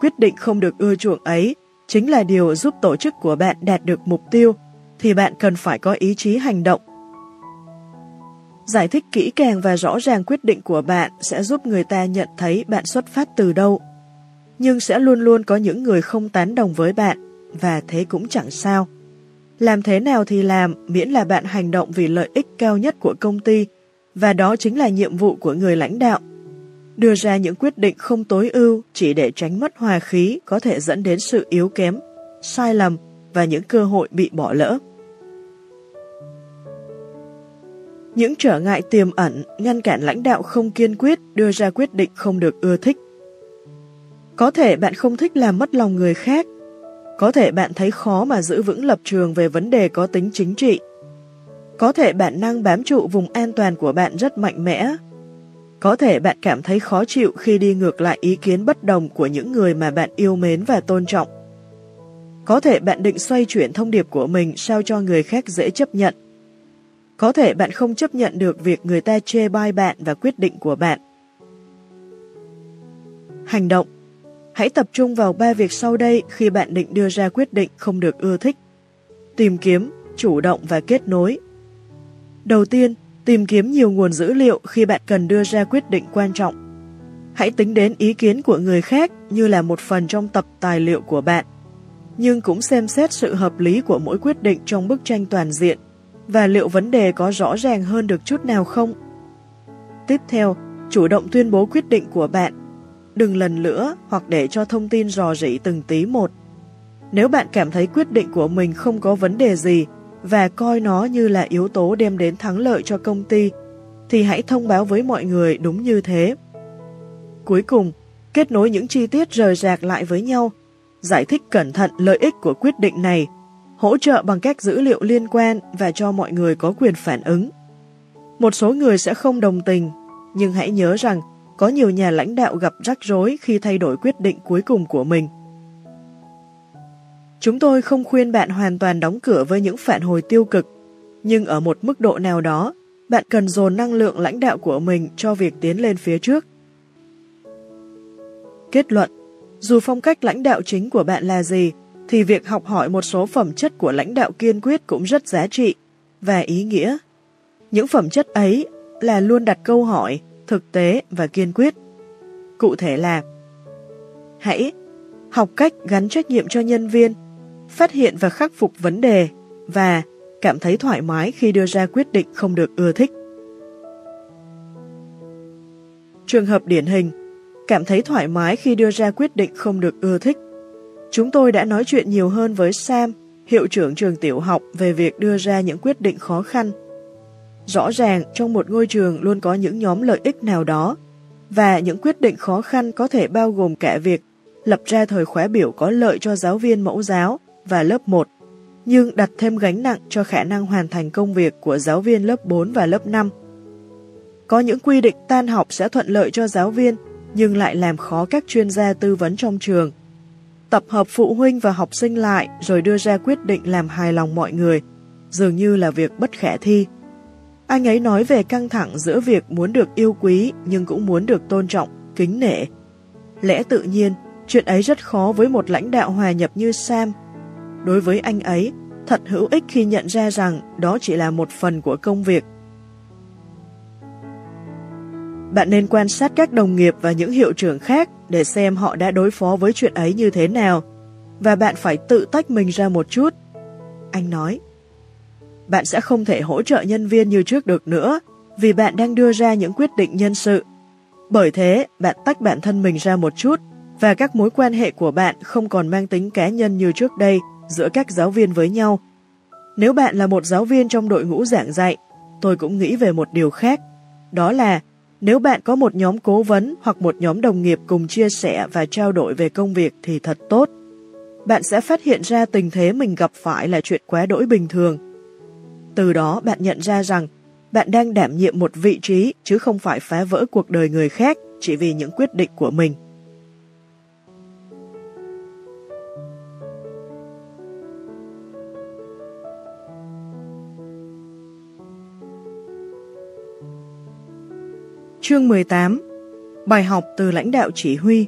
quyết định không được ưa chuộng ấy chính là điều giúp tổ chức của bạn đạt được mục tiêu, thì bạn cần phải có ý chí hành động. Giải thích kỹ càng và rõ ràng quyết định của bạn sẽ giúp người ta nhận thấy bạn xuất phát từ đâu. Nhưng sẽ luôn luôn có những người không tán đồng với bạn, và thế cũng chẳng sao. Làm thế nào thì làm, miễn là bạn hành động vì lợi ích cao nhất của công ty, và đó chính là nhiệm vụ của người lãnh đạo. Đưa ra những quyết định không tối ưu chỉ để tránh mất hòa khí có thể dẫn đến sự yếu kém, sai lầm và những cơ hội bị bỏ lỡ. Những trở ngại tiềm ẩn ngăn cản lãnh đạo không kiên quyết đưa ra quyết định không được ưa thích. Có thể bạn không thích làm mất lòng người khác, có thể bạn thấy khó mà giữ vững lập trường về vấn đề có tính chính trị. Có thể bản năng bám trụ vùng an toàn của bạn rất mạnh mẽ. Có thể bạn cảm thấy khó chịu khi đi ngược lại ý kiến bất đồng của những người mà bạn yêu mến và tôn trọng. Có thể bạn định xoay chuyển thông điệp của mình sao cho người khác dễ chấp nhận. Có thể bạn không chấp nhận được việc người ta chê bai bạn và quyết định của bạn. Hành động Hãy tập trung vào ba việc sau đây khi bạn định đưa ra quyết định không được ưa thích. Tìm kiếm, chủ động và kết nối. Đầu tiên, tìm kiếm nhiều nguồn dữ liệu khi bạn cần đưa ra quyết định quan trọng. Hãy tính đến ý kiến của người khác như là một phần trong tập tài liệu của bạn, nhưng cũng xem xét sự hợp lý của mỗi quyết định trong bức tranh toàn diện và liệu vấn đề có rõ ràng hơn được chút nào không. Tiếp theo, chủ động tuyên bố quyết định của bạn đừng lần nữa hoặc để cho thông tin rò rỉ từng tí một. Nếu bạn cảm thấy quyết định của mình không có vấn đề gì và coi nó như là yếu tố đem đến thắng lợi cho công ty, thì hãy thông báo với mọi người đúng như thế. Cuối cùng, kết nối những chi tiết rời rạc lại với nhau, giải thích cẩn thận lợi ích của quyết định này, hỗ trợ bằng các dữ liệu liên quan và cho mọi người có quyền phản ứng. Một số người sẽ không đồng tình, nhưng hãy nhớ rằng có nhiều nhà lãnh đạo gặp rắc rối khi thay đổi quyết định cuối cùng của mình. Chúng tôi không khuyên bạn hoàn toàn đóng cửa với những phản hồi tiêu cực, nhưng ở một mức độ nào đó, bạn cần dồn năng lượng lãnh đạo của mình cho việc tiến lên phía trước. Kết luận, dù phong cách lãnh đạo chính của bạn là gì, thì việc học hỏi một số phẩm chất của lãnh đạo kiên quyết cũng rất giá trị và ý nghĩa. Những phẩm chất ấy là luôn đặt câu hỏi, thực tế và kiên quyết. Cụ thể là Hãy học cách gắn trách nhiệm cho nhân viên, phát hiện và khắc phục vấn đề và cảm thấy thoải mái khi đưa ra quyết định không được ưa thích. Trường hợp điển hình, cảm thấy thoải mái khi đưa ra quyết định không được ưa thích. Chúng tôi đã nói chuyện nhiều hơn với Sam, hiệu trưởng trường tiểu học về việc đưa ra những quyết định khó khăn Rõ ràng trong một ngôi trường luôn có những nhóm lợi ích nào đó, và những quyết định khó khăn có thể bao gồm cả việc lập ra thời khóa biểu có lợi cho giáo viên mẫu giáo và lớp 1, nhưng đặt thêm gánh nặng cho khả năng hoàn thành công việc của giáo viên lớp 4 và lớp 5. Có những quy định tan học sẽ thuận lợi cho giáo viên, nhưng lại làm khó các chuyên gia tư vấn trong trường. Tập hợp phụ huynh và học sinh lại rồi đưa ra quyết định làm hài lòng mọi người, dường như là việc bất khả thi. Anh ấy nói về căng thẳng giữa việc muốn được yêu quý nhưng cũng muốn được tôn trọng, kính nể. Lẽ tự nhiên, chuyện ấy rất khó với một lãnh đạo hòa nhập như Sam. Đối với anh ấy, thật hữu ích khi nhận ra rằng đó chỉ là một phần của công việc. Bạn nên quan sát các đồng nghiệp và những hiệu trưởng khác để xem họ đã đối phó với chuyện ấy như thế nào, và bạn phải tự tách mình ra một chút. Anh nói bạn sẽ không thể hỗ trợ nhân viên như trước được nữa vì bạn đang đưa ra những quyết định nhân sự. Bởi thế, bạn tách bản thân mình ra một chút và các mối quan hệ của bạn không còn mang tính cá nhân như trước đây giữa các giáo viên với nhau. Nếu bạn là một giáo viên trong đội ngũ giảng dạy, tôi cũng nghĩ về một điều khác. Đó là nếu bạn có một nhóm cố vấn hoặc một nhóm đồng nghiệp cùng chia sẻ và trao đổi về công việc thì thật tốt. Bạn sẽ phát hiện ra tình thế mình gặp phải là chuyện quá đỗi bình thường từ đó bạn nhận ra rằng bạn đang đảm nhiệm một vị trí chứ không phải phá vỡ cuộc đời người khác chỉ vì những quyết định của mình. Chương 18 Bài học từ lãnh đạo chỉ huy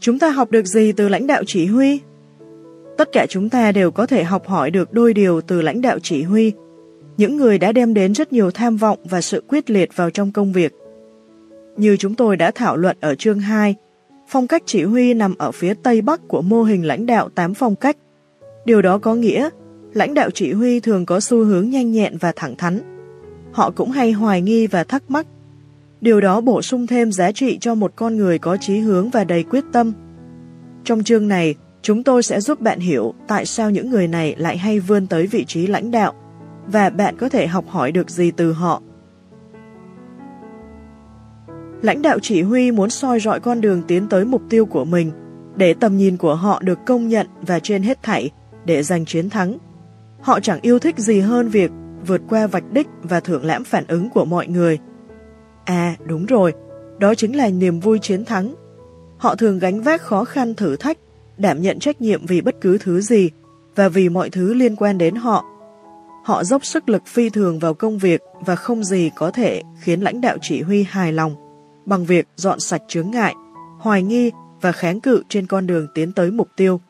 Chúng ta học được gì từ lãnh đạo chỉ huy? Tất cả chúng ta đều có thể học hỏi được đôi điều từ lãnh đạo chỉ huy, những người đã đem đến rất nhiều tham vọng và sự quyết liệt vào trong công việc. Như chúng tôi đã thảo luận ở chương 2, phong cách chỉ huy nằm ở phía tây bắc của mô hình lãnh đạo 8 phong cách – Điều đó có nghĩa, lãnh đạo chỉ huy thường có xu hướng nhanh nhẹn và thẳng thắn. Họ cũng hay hoài nghi và thắc mắc. Điều đó bổ sung thêm giá trị cho một con người có chí hướng và đầy quyết tâm. Trong chương này, chúng tôi sẽ giúp bạn hiểu tại sao những người này lại hay vươn tới vị trí lãnh đạo và bạn có thể học hỏi được gì từ họ lãnh đạo chỉ huy muốn soi rọi con đường tiến tới mục tiêu của mình, để tầm nhìn của họ được công nhận và trên hết thảy, để giành chiến thắng. Họ chẳng yêu thích gì hơn việc vượt qua vạch đích và thưởng lãm phản ứng của mọi người. À, đúng rồi, đó chính là niềm vui chiến thắng. Họ thường gánh vác khó khăn thử thách, đảm nhận trách nhiệm vì bất cứ thứ gì và vì mọi thứ liên quan đến họ. Họ dốc sức lực phi thường vào công việc và không gì có thể khiến lãnh đạo chỉ huy hài lòng bằng việc dọn sạch chướng ngại, hoài nghi và kháng cự trên con đường tiến tới mục tiêu.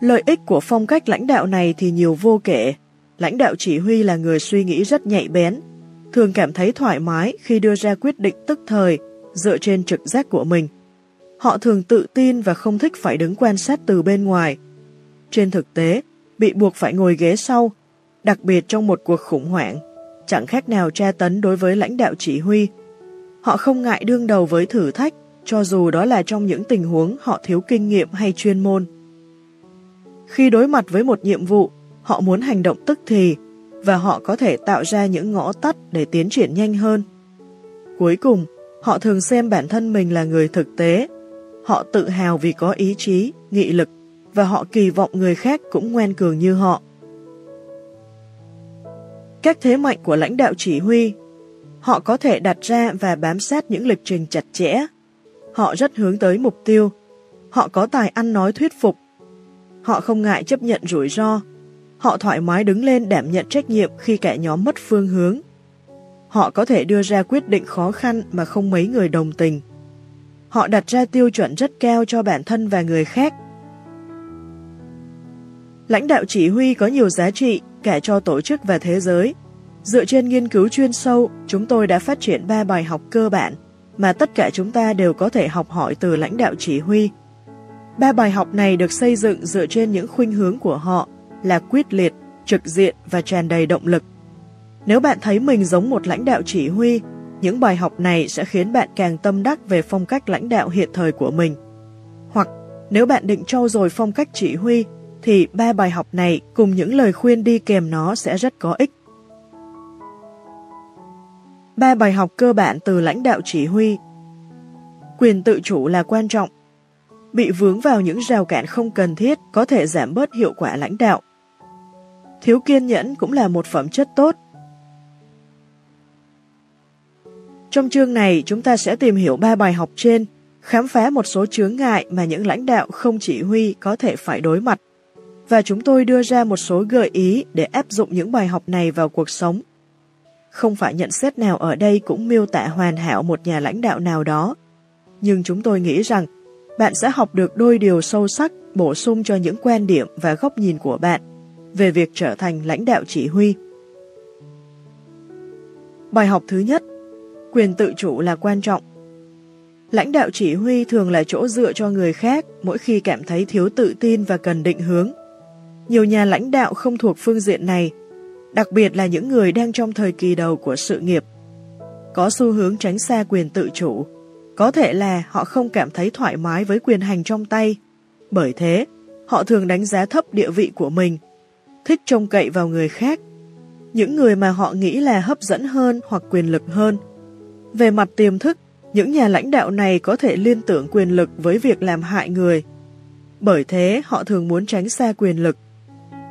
Lợi ích của phong cách lãnh đạo này thì nhiều vô kể. Lãnh đạo chỉ huy là người suy nghĩ rất nhạy bén, thường cảm thấy thoải mái khi đưa ra quyết định tức thời dựa trên trực giác của mình. Họ thường tự tin và không thích phải đứng quan sát từ bên ngoài. Trên thực tế, bị buộc phải ngồi ghế sau, đặc biệt trong một cuộc khủng hoảng, chẳng khác nào tra tấn đối với lãnh đạo chỉ huy Họ không ngại đương đầu với thử thách, cho dù đó là trong những tình huống họ thiếu kinh nghiệm hay chuyên môn. Khi đối mặt với một nhiệm vụ, họ muốn hành động tức thì, và họ có thể tạo ra những ngõ tắt để tiến triển nhanh hơn. Cuối cùng, họ thường xem bản thân mình là người thực tế. Họ tự hào vì có ý chí, nghị lực, và họ kỳ vọng người khác cũng ngoan cường như họ. Các thế mạnh của lãnh đạo chỉ huy Họ có thể đặt ra và bám sát những lịch trình chặt chẽ. Họ rất hướng tới mục tiêu. Họ có tài ăn nói thuyết phục. Họ không ngại chấp nhận rủi ro. Họ thoải mái đứng lên đảm nhận trách nhiệm khi cả nhóm mất phương hướng. Họ có thể đưa ra quyết định khó khăn mà không mấy người đồng tình. Họ đặt ra tiêu chuẩn rất cao cho bản thân và người khác. Lãnh đạo chỉ huy có nhiều giá trị cả cho tổ chức và thế giới. Dựa trên nghiên cứu chuyên sâu, chúng tôi đã phát triển 3 bài học cơ bản mà tất cả chúng ta đều có thể học hỏi từ lãnh đạo chỉ huy. Ba bài học này được xây dựng dựa trên những khuynh hướng của họ là quyết liệt, trực diện và tràn đầy động lực. Nếu bạn thấy mình giống một lãnh đạo chỉ huy, những bài học này sẽ khiến bạn càng tâm đắc về phong cách lãnh đạo hiện thời của mình. Hoặc nếu bạn định trau dồi phong cách chỉ huy, thì ba bài học này cùng những lời khuyên đi kèm nó sẽ rất có ích. Ba bài học cơ bản từ lãnh đạo chỉ huy. Quyền tự chủ là quan trọng. Bị vướng vào những rào cản không cần thiết có thể giảm bớt hiệu quả lãnh đạo. Thiếu kiên nhẫn cũng là một phẩm chất tốt. Trong chương này, chúng ta sẽ tìm hiểu ba bài học trên, khám phá một số chướng ngại mà những lãnh đạo không chỉ huy có thể phải đối mặt. Và chúng tôi đưa ra một số gợi ý để áp dụng những bài học này vào cuộc sống. Không phải nhận xét nào ở đây cũng miêu tả hoàn hảo một nhà lãnh đạo nào đó. Nhưng chúng tôi nghĩ rằng bạn sẽ học được đôi điều sâu sắc bổ sung cho những quan điểm và góc nhìn của bạn về việc trở thành lãnh đạo chỉ huy. Bài học thứ nhất, quyền tự chủ là quan trọng. Lãnh đạo chỉ huy thường là chỗ dựa cho người khác mỗi khi cảm thấy thiếu tự tin và cần định hướng. Nhiều nhà lãnh đạo không thuộc phương diện này đặc biệt là những người đang trong thời kỳ đầu của sự nghiệp. Có xu hướng tránh xa quyền tự chủ, có thể là họ không cảm thấy thoải mái với quyền hành trong tay. Bởi thế, họ thường đánh giá thấp địa vị của mình, thích trông cậy vào người khác, những người mà họ nghĩ là hấp dẫn hơn hoặc quyền lực hơn. Về mặt tiềm thức, những nhà lãnh đạo này có thể liên tưởng quyền lực với việc làm hại người. Bởi thế, họ thường muốn tránh xa quyền lực.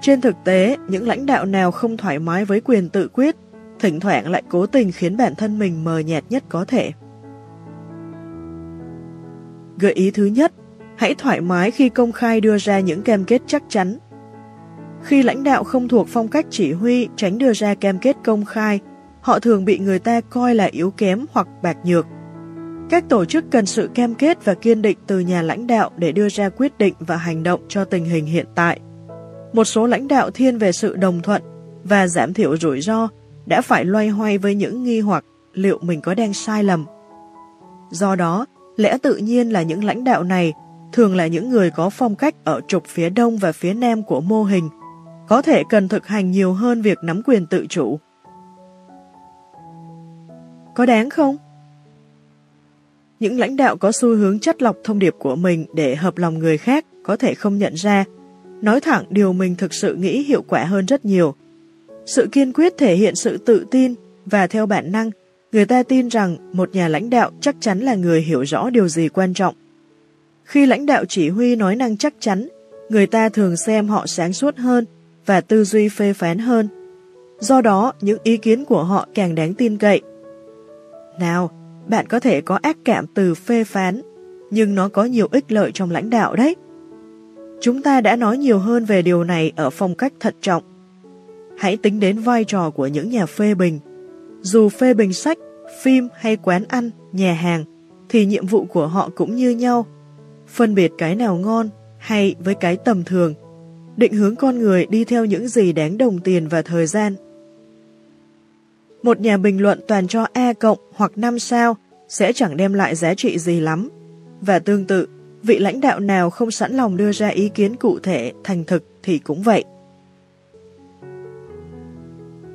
Trên thực tế, những lãnh đạo nào không thoải mái với quyền tự quyết, thỉnh thoảng lại cố tình khiến bản thân mình mờ nhạt nhất có thể. Gợi ý thứ nhất, hãy thoải mái khi công khai đưa ra những cam kết chắc chắn. Khi lãnh đạo không thuộc phong cách chỉ huy tránh đưa ra cam kết công khai, họ thường bị người ta coi là yếu kém hoặc bạc nhược. Các tổ chức cần sự cam kết và kiên định từ nhà lãnh đạo để đưa ra quyết định và hành động cho tình hình hiện tại. Một số lãnh đạo thiên về sự đồng thuận và giảm thiểu rủi ro đã phải loay hoay với những nghi hoặc liệu mình có đang sai lầm. Do đó, lẽ tự nhiên là những lãnh đạo này thường là những người có phong cách ở trục phía đông và phía nam của mô hình, có thể cần thực hành nhiều hơn việc nắm quyền tự chủ. Có đáng không? Những lãnh đạo có xu hướng chất lọc thông điệp của mình để hợp lòng người khác có thể không nhận ra, nói thẳng điều mình thực sự nghĩ hiệu quả hơn rất nhiều. Sự kiên quyết thể hiện sự tự tin và theo bản năng, người ta tin rằng một nhà lãnh đạo chắc chắn là người hiểu rõ điều gì quan trọng. Khi lãnh đạo chỉ huy nói năng chắc chắn, người ta thường xem họ sáng suốt hơn và tư duy phê phán hơn. Do đó, những ý kiến của họ càng đáng tin cậy. Nào, bạn có thể có ác cảm từ phê phán, nhưng nó có nhiều ích lợi trong lãnh đạo đấy. Chúng ta đã nói nhiều hơn về điều này ở phong cách thận trọng. Hãy tính đến vai trò của những nhà phê bình. Dù phê bình sách, phim hay quán ăn, nhà hàng, thì nhiệm vụ của họ cũng như nhau. Phân biệt cái nào ngon hay với cái tầm thường. Định hướng con người đi theo những gì đáng đồng tiền và thời gian một nhà bình luận toàn cho A cộng hoặc 5 sao sẽ chẳng đem lại giá trị gì lắm. Và tương tự, vị lãnh đạo nào không sẵn lòng đưa ra ý kiến cụ thể, thành thực thì cũng vậy.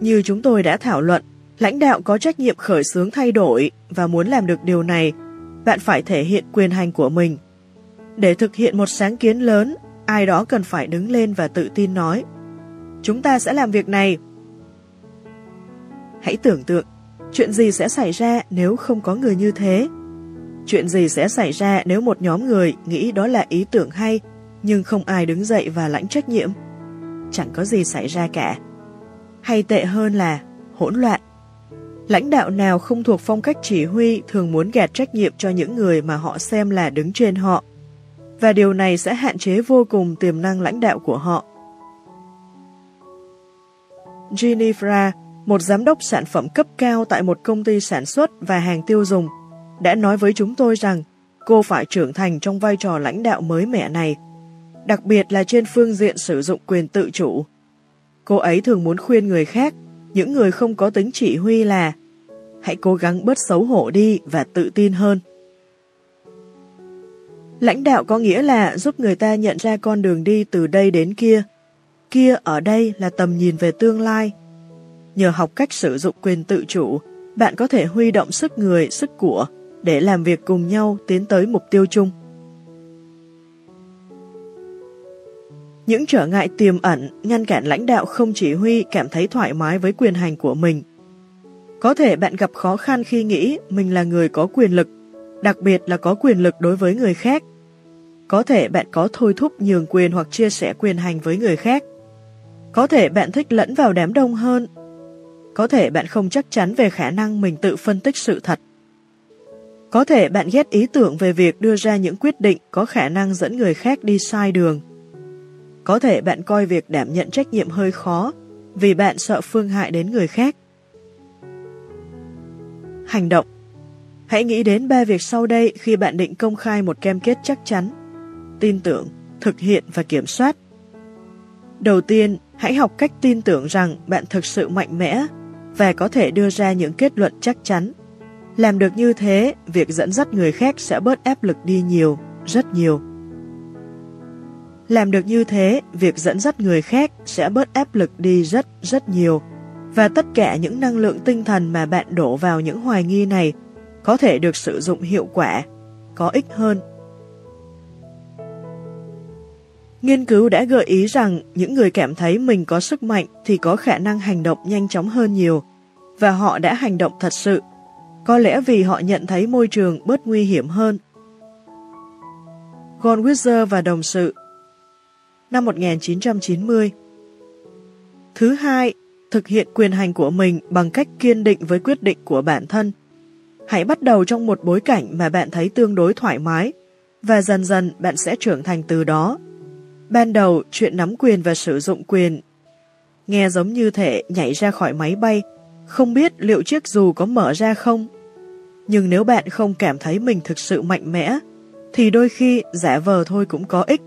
Như chúng tôi đã thảo luận, lãnh đạo có trách nhiệm khởi xướng thay đổi và muốn làm được điều này, bạn phải thể hiện quyền hành của mình. Để thực hiện một sáng kiến lớn, ai đó cần phải đứng lên và tự tin nói Chúng ta sẽ làm việc này Hãy tưởng tượng, chuyện gì sẽ xảy ra nếu không có người như thế? Chuyện gì sẽ xảy ra nếu một nhóm người nghĩ đó là ý tưởng hay, nhưng không ai đứng dậy và lãnh trách nhiệm? Chẳng có gì xảy ra cả. Hay tệ hơn là hỗn loạn. Lãnh đạo nào không thuộc phong cách chỉ huy thường muốn gạt trách nhiệm cho những người mà họ xem là đứng trên họ, và điều này sẽ hạn chế vô cùng tiềm năng lãnh đạo của họ. Ginevra một giám đốc sản phẩm cấp cao tại một công ty sản xuất và hàng tiêu dùng, đã nói với chúng tôi rằng cô phải trưởng thành trong vai trò lãnh đạo mới mẻ này, đặc biệt là trên phương diện sử dụng quyền tự chủ. Cô ấy thường muốn khuyên người khác, những người không có tính chỉ huy là hãy cố gắng bớt xấu hổ đi và tự tin hơn. Lãnh đạo có nghĩa là giúp người ta nhận ra con đường đi từ đây đến kia. Kia ở đây là tầm nhìn về tương lai, Nhờ học cách sử dụng quyền tự chủ, bạn có thể huy động sức người, sức của để làm việc cùng nhau tiến tới mục tiêu chung. Những trở ngại tiềm ẩn ngăn cản lãnh đạo không chỉ huy cảm thấy thoải mái với quyền hành của mình. Có thể bạn gặp khó khăn khi nghĩ mình là người có quyền lực, đặc biệt là có quyền lực đối với người khác. Có thể bạn có thôi thúc nhường quyền hoặc chia sẻ quyền hành với người khác. Có thể bạn thích lẫn vào đám đông hơn có thể bạn không chắc chắn về khả năng mình tự phân tích sự thật. Có thể bạn ghét ý tưởng về việc đưa ra những quyết định có khả năng dẫn người khác đi sai đường. Có thể bạn coi việc đảm nhận trách nhiệm hơi khó vì bạn sợ phương hại đến người khác. Hành động Hãy nghĩ đến ba việc sau đây khi bạn định công khai một cam kết chắc chắn, tin tưởng, thực hiện và kiểm soát. Đầu tiên, hãy học cách tin tưởng rằng bạn thực sự mạnh mẽ và có thể đưa ra những kết luận chắc chắn. Làm được như thế, việc dẫn dắt người khác sẽ bớt áp lực đi nhiều, rất nhiều. Làm được như thế, việc dẫn dắt người khác sẽ bớt áp lực đi rất, rất nhiều. Và tất cả những năng lượng tinh thần mà bạn đổ vào những hoài nghi này có thể được sử dụng hiệu quả, có ích hơn Nghiên cứu đã gợi ý rằng những người cảm thấy mình có sức mạnh thì có khả năng hành động nhanh chóng hơn nhiều, và họ đã hành động thật sự, có lẽ vì họ nhận thấy môi trường bớt nguy hiểm hơn. Goldwasser và đồng sự Năm 1990 Thứ hai, thực hiện quyền hành của mình bằng cách kiên định với quyết định của bản thân. Hãy bắt đầu trong một bối cảnh mà bạn thấy tương đối thoải mái, và dần dần bạn sẽ trưởng thành từ đó. Ban đầu, chuyện nắm quyền và sử dụng quyền nghe giống như thể nhảy ra khỏi máy bay, không biết liệu chiếc dù có mở ra không. Nhưng nếu bạn không cảm thấy mình thực sự mạnh mẽ, thì đôi khi giả vờ thôi cũng có ích.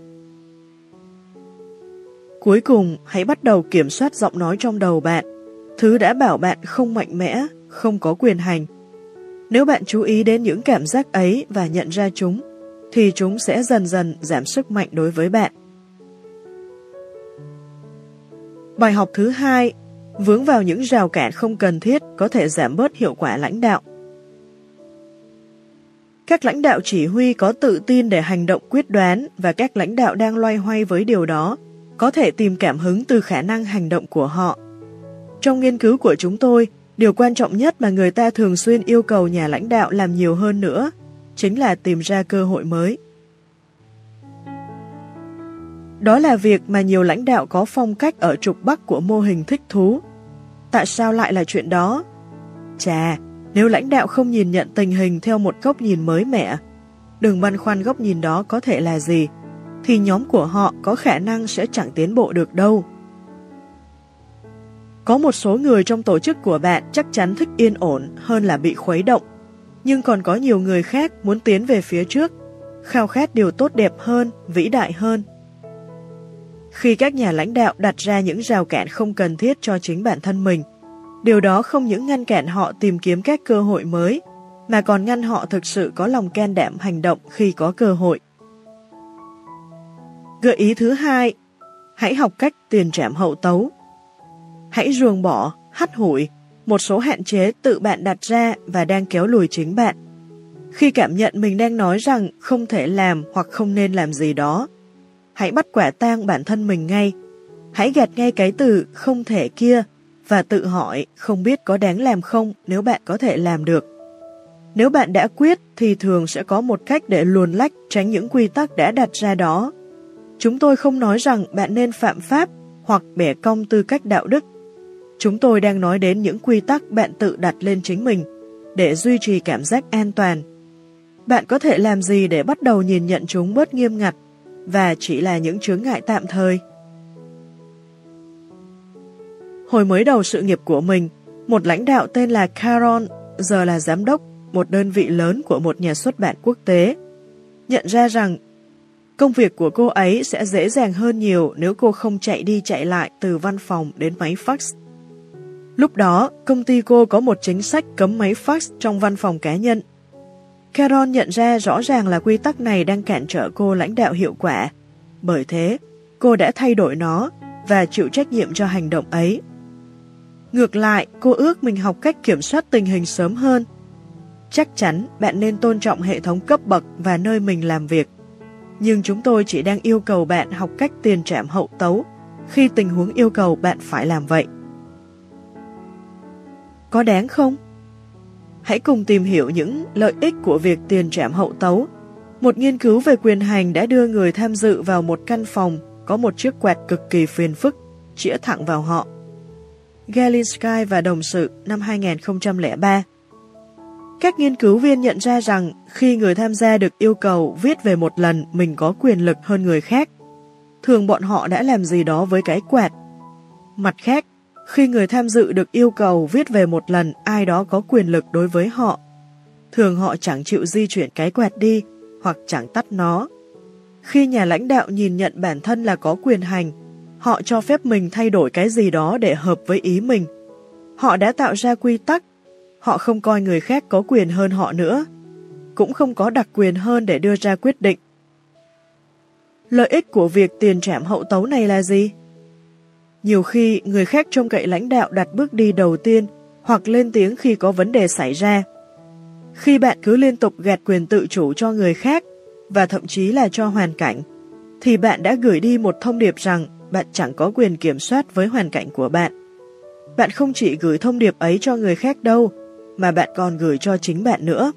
Cuối cùng, hãy bắt đầu kiểm soát giọng nói trong đầu bạn, thứ đã bảo bạn không mạnh mẽ, không có quyền hành. Nếu bạn chú ý đến những cảm giác ấy và nhận ra chúng, thì chúng sẽ dần dần giảm sức mạnh đối với bạn. Bài học thứ hai, vướng vào những rào cản không cần thiết có thể giảm bớt hiệu quả lãnh đạo. Các lãnh đạo chỉ huy có tự tin để hành động quyết đoán và các lãnh đạo đang loay hoay với điều đó có thể tìm cảm hứng từ khả năng hành động của họ. Trong nghiên cứu của chúng tôi, điều quan trọng nhất mà người ta thường xuyên yêu cầu nhà lãnh đạo làm nhiều hơn nữa chính là tìm ra cơ hội mới. Đó là việc mà nhiều lãnh đạo có phong cách ở trục bắc của mô hình thích thú. Tại sao lại là chuyện đó? Chà, nếu lãnh đạo không nhìn nhận tình hình theo một góc nhìn mới mẻ, đừng băn khoăn góc nhìn đó có thể là gì, thì nhóm của họ có khả năng sẽ chẳng tiến bộ được đâu. Có một số người trong tổ chức của bạn chắc chắn thích yên ổn hơn là bị khuấy động, nhưng còn có nhiều người khác muốn tiến về phía trước, khao khát điều tốt đẹp hơn, vĩ đại hơn. Khi các nhà lãnh đạo đặt ra những rào cản không cần thiết cho chính bản thân mình, điều đó không những ngăn cản họ tìm kiếm các cơ hội mới, mà còn ngăn họ thực sự có lòng can đảm hành động khi có cơ hội. Gợi ý thứ hai, hãy học cách tiền trảm hậu tấu. Hãy ruồng bỏ, hắt hủi một số hạn chế tự bạn đặt ra và đang kéo lùi chính bạn. Khi cảm nhận mình đang nói rằng không thể làm hoặc không nên làm gì đó, hãy bắt quả tang bản thân mình ngay. Hãy gạt ngay cái từ không thể kia và tự hỏi không biết có đáng làm không nếu bạn có thể làm được. Nếu bạn đã quyết thì thường sẽ có một cách để luồn lách tránh những quy tắc đã đặt ra đó. Chúng tôi không nói rằng bạn nên phạm pháp hoặc bẻ cong tư cách đạo đức. Chúng tôi đang nói đến những quy tắc bạn tự đặt lên chính mình để duy trì cảm giác an toàn. Bạn có thể làm gì để bắt đầu nhìn nhận chúng bớt nghiêm ngặt và chỉ là những chướng ngại tạm thời? Hồi mới đầu sự nghiệp của mình, một lãnh đạo tên là Caron, giờ là giám đốc một đơn vị lớn của một nhà xuất bản quốc tế, nhận ra rằng công việc của cô ấy sẽ dễ dàng hơn nhiều nếu cô không chạy đi chạy lại từ văn phòng đến máy fax. Lúc đó, công ty cô có một chính sách cấm máy fax trong văn phòng cá nhân. Carol nhận ra rõ ràng là quy tắc này đang cản trở cô lãnh đạo hiệu quả. Bởi thế, cô đã thay đổi nó và chịu trách nhiệm cho hành động ấy. Ngược lại, cô ước mình học cách kiểm soát tình hình sớm hơn. Chắc chắn bạn nên tôn trọng hệ thống cấp bậc và nơi mình làm việc. Nhưng chúng tôi chỉ đang yêu cầu bạn học cách tiền trạm hậu tấu khi tình huống yêu cầu bạn phải làm vậy. Có đáng không? Hãy cùng tìm hiểu những lợi ích của việc tiền trạm hậu tấu. Một nghiên cứu về quyền hành đã đưa người tham dự vào một căn phòng có một chiếc quạt cực kỳ phiền phức, chĩa thẳng vào họ. Galinsky và đồng sự năm 2003. Các nghiên cứu viên nhận ra rằng khi người tham gia được yêu cầu viết về một lần mình có quyền lực hơn người khác, thường bọn họ đã làm gì đó với cái quạt. Mặt khác, khi người tham dự được yêu cầu viết về một lần ai đó có quyền lực đối với họ, thường họ chẳng chịu di chuyển cái quạt đi hoặc chẳng tắt nó. Khi nhà lãnh đạo nhìn nhận bản thân là có quyền hành, Họ cho phép mình thay đổi cái gì đó để hợp với ý mình. Họ đã tạo ra quy tắc. Họ không coi người khác có quyền hơn họ nữa. Cũng không có đặc quyền hơn để đưa ra quyết định. Lợi ích của việc tiền trảm hậu tấu này là gì? Nhiều khi người khác trông cậy lãnh đạo đặt bước đi đầu tiên hoặc lên tiếng khi có vấn đề xảy ra. Khi bạn cứ liên tục gạt quyền tự chủ cho người khác và thậm chí là cho hoàn cảnh, thì bạn đã gửi đi một thông điệp rằng bạn chẳng có quyền kiểm soát với hoàn cảnh của bạn. Bạn không chỉ gửi thông điệp ấy cho người khác đâu, mà bạn còn gửi cho chính bạn nữa.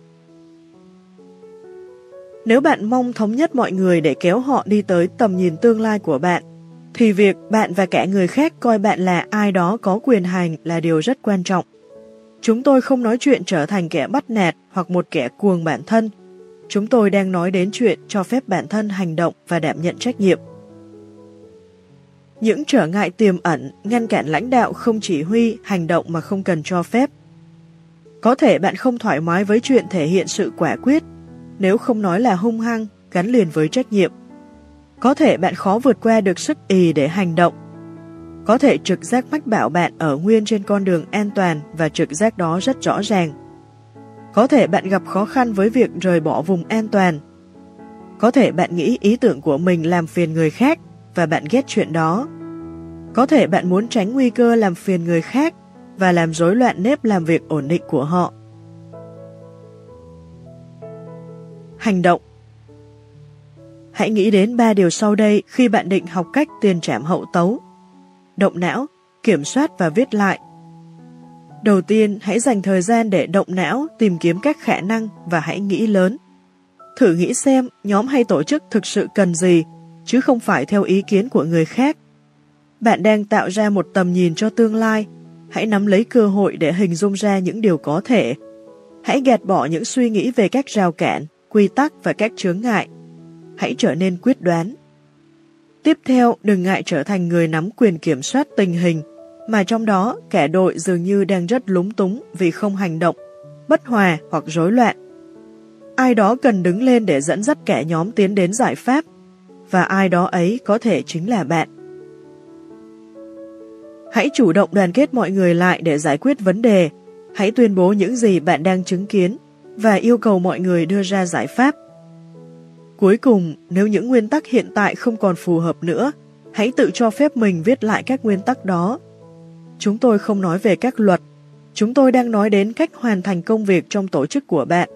Nếu bạn mong thống nhất mọi người để kéo họ đi tới tầm nhìn tương lai của bạn, thì việc bạn và cả người khác coi bạn là ai đó có quyền hành là điều rất quan trọng. Chúng tôi không nói chuyện trở thành kẻ bắt nạt hoặc một kẻ cuồng bản thân. Chúng tôi đang nói đến chuyện cho phép bản thân hành động và đảm nhận trách nhiệm. Những trở ngại tiềm ẩn ngăn cản lãnh đạo không chỉ huy hành động mà không cần cho phép. Có thể bạn không thoải mái với chuyện thể hiện sự quả quyết, nếu không nói là hung hăng, gắn liền với trách nhiệm. Có thể bạn khó vượt qua được sức ý để hành động. Có thể trực giác mách bảo bạn ở nguyên trên con đường an toàn và trực giác đó rất rõ ràng. Có thể bạn gặp khó khăn với việc rời bỏ vùng an toàn. Có thể bạn nghĩ ý tưởng của mình làm phiền người khác và bạn ghét chuyện đó. Có thể bạn muốn tránh nguy cơ làm phiền người khác và làm rối loạn nếp làm việc ổn định của họ. Hành động Hãy nghĩ đến ba điều sau đây khi bạn định học cách tiền trảm hậu tấu. Động não, kiểm soát và viết lại. Đầu tiên, hãy dành thời gian để động não, tìm kiếm các khả năng và hãy nghĩ lớn. Thử nghĩ xem nhóm hay tổ chức thực sự cần gì, chứ không phải theo ý kiến của người khác. Bạn đang tạo ra một tầm nhìn cho tương lai, hãy nắm lấy cơ hội để hình dung ra những điều có thể. Hãy gạt bỏ những suy nghĩ về các rào cản, quy tắc và các chướng ngại. Hãy trở nên quyết đoán. Tiếp theo, đừng ngại trở thành người nắm quyền kiểm soát tình hình, mà trong đó kẻ đội dường như đang rất lúng túng vì không hành động, bất hòa hoặc rối loạn. Ai đó cần đứng lên để dẫn dắt kẻ nhóm tiến đến giải pháp, và ai đó ấy có thể chính là bạn. Hãy chủ động đoàn kết mọi người lại để giải quyết vấn đề. Hãy tuyên bố những gì bạn đang chứng kiến và yêu cầu mọi người đưa ra giải pháp. Cuối cùng, nếu những nguyên tắc hiện tại không còn phù hợp nữa, hãy tự cho phép mình viết lại các nguyên tắc đó. Chúng tôi không nói về các luật, chúng tôi đang nói đến cách hoàn thành công việc trong tổ chức của bạn.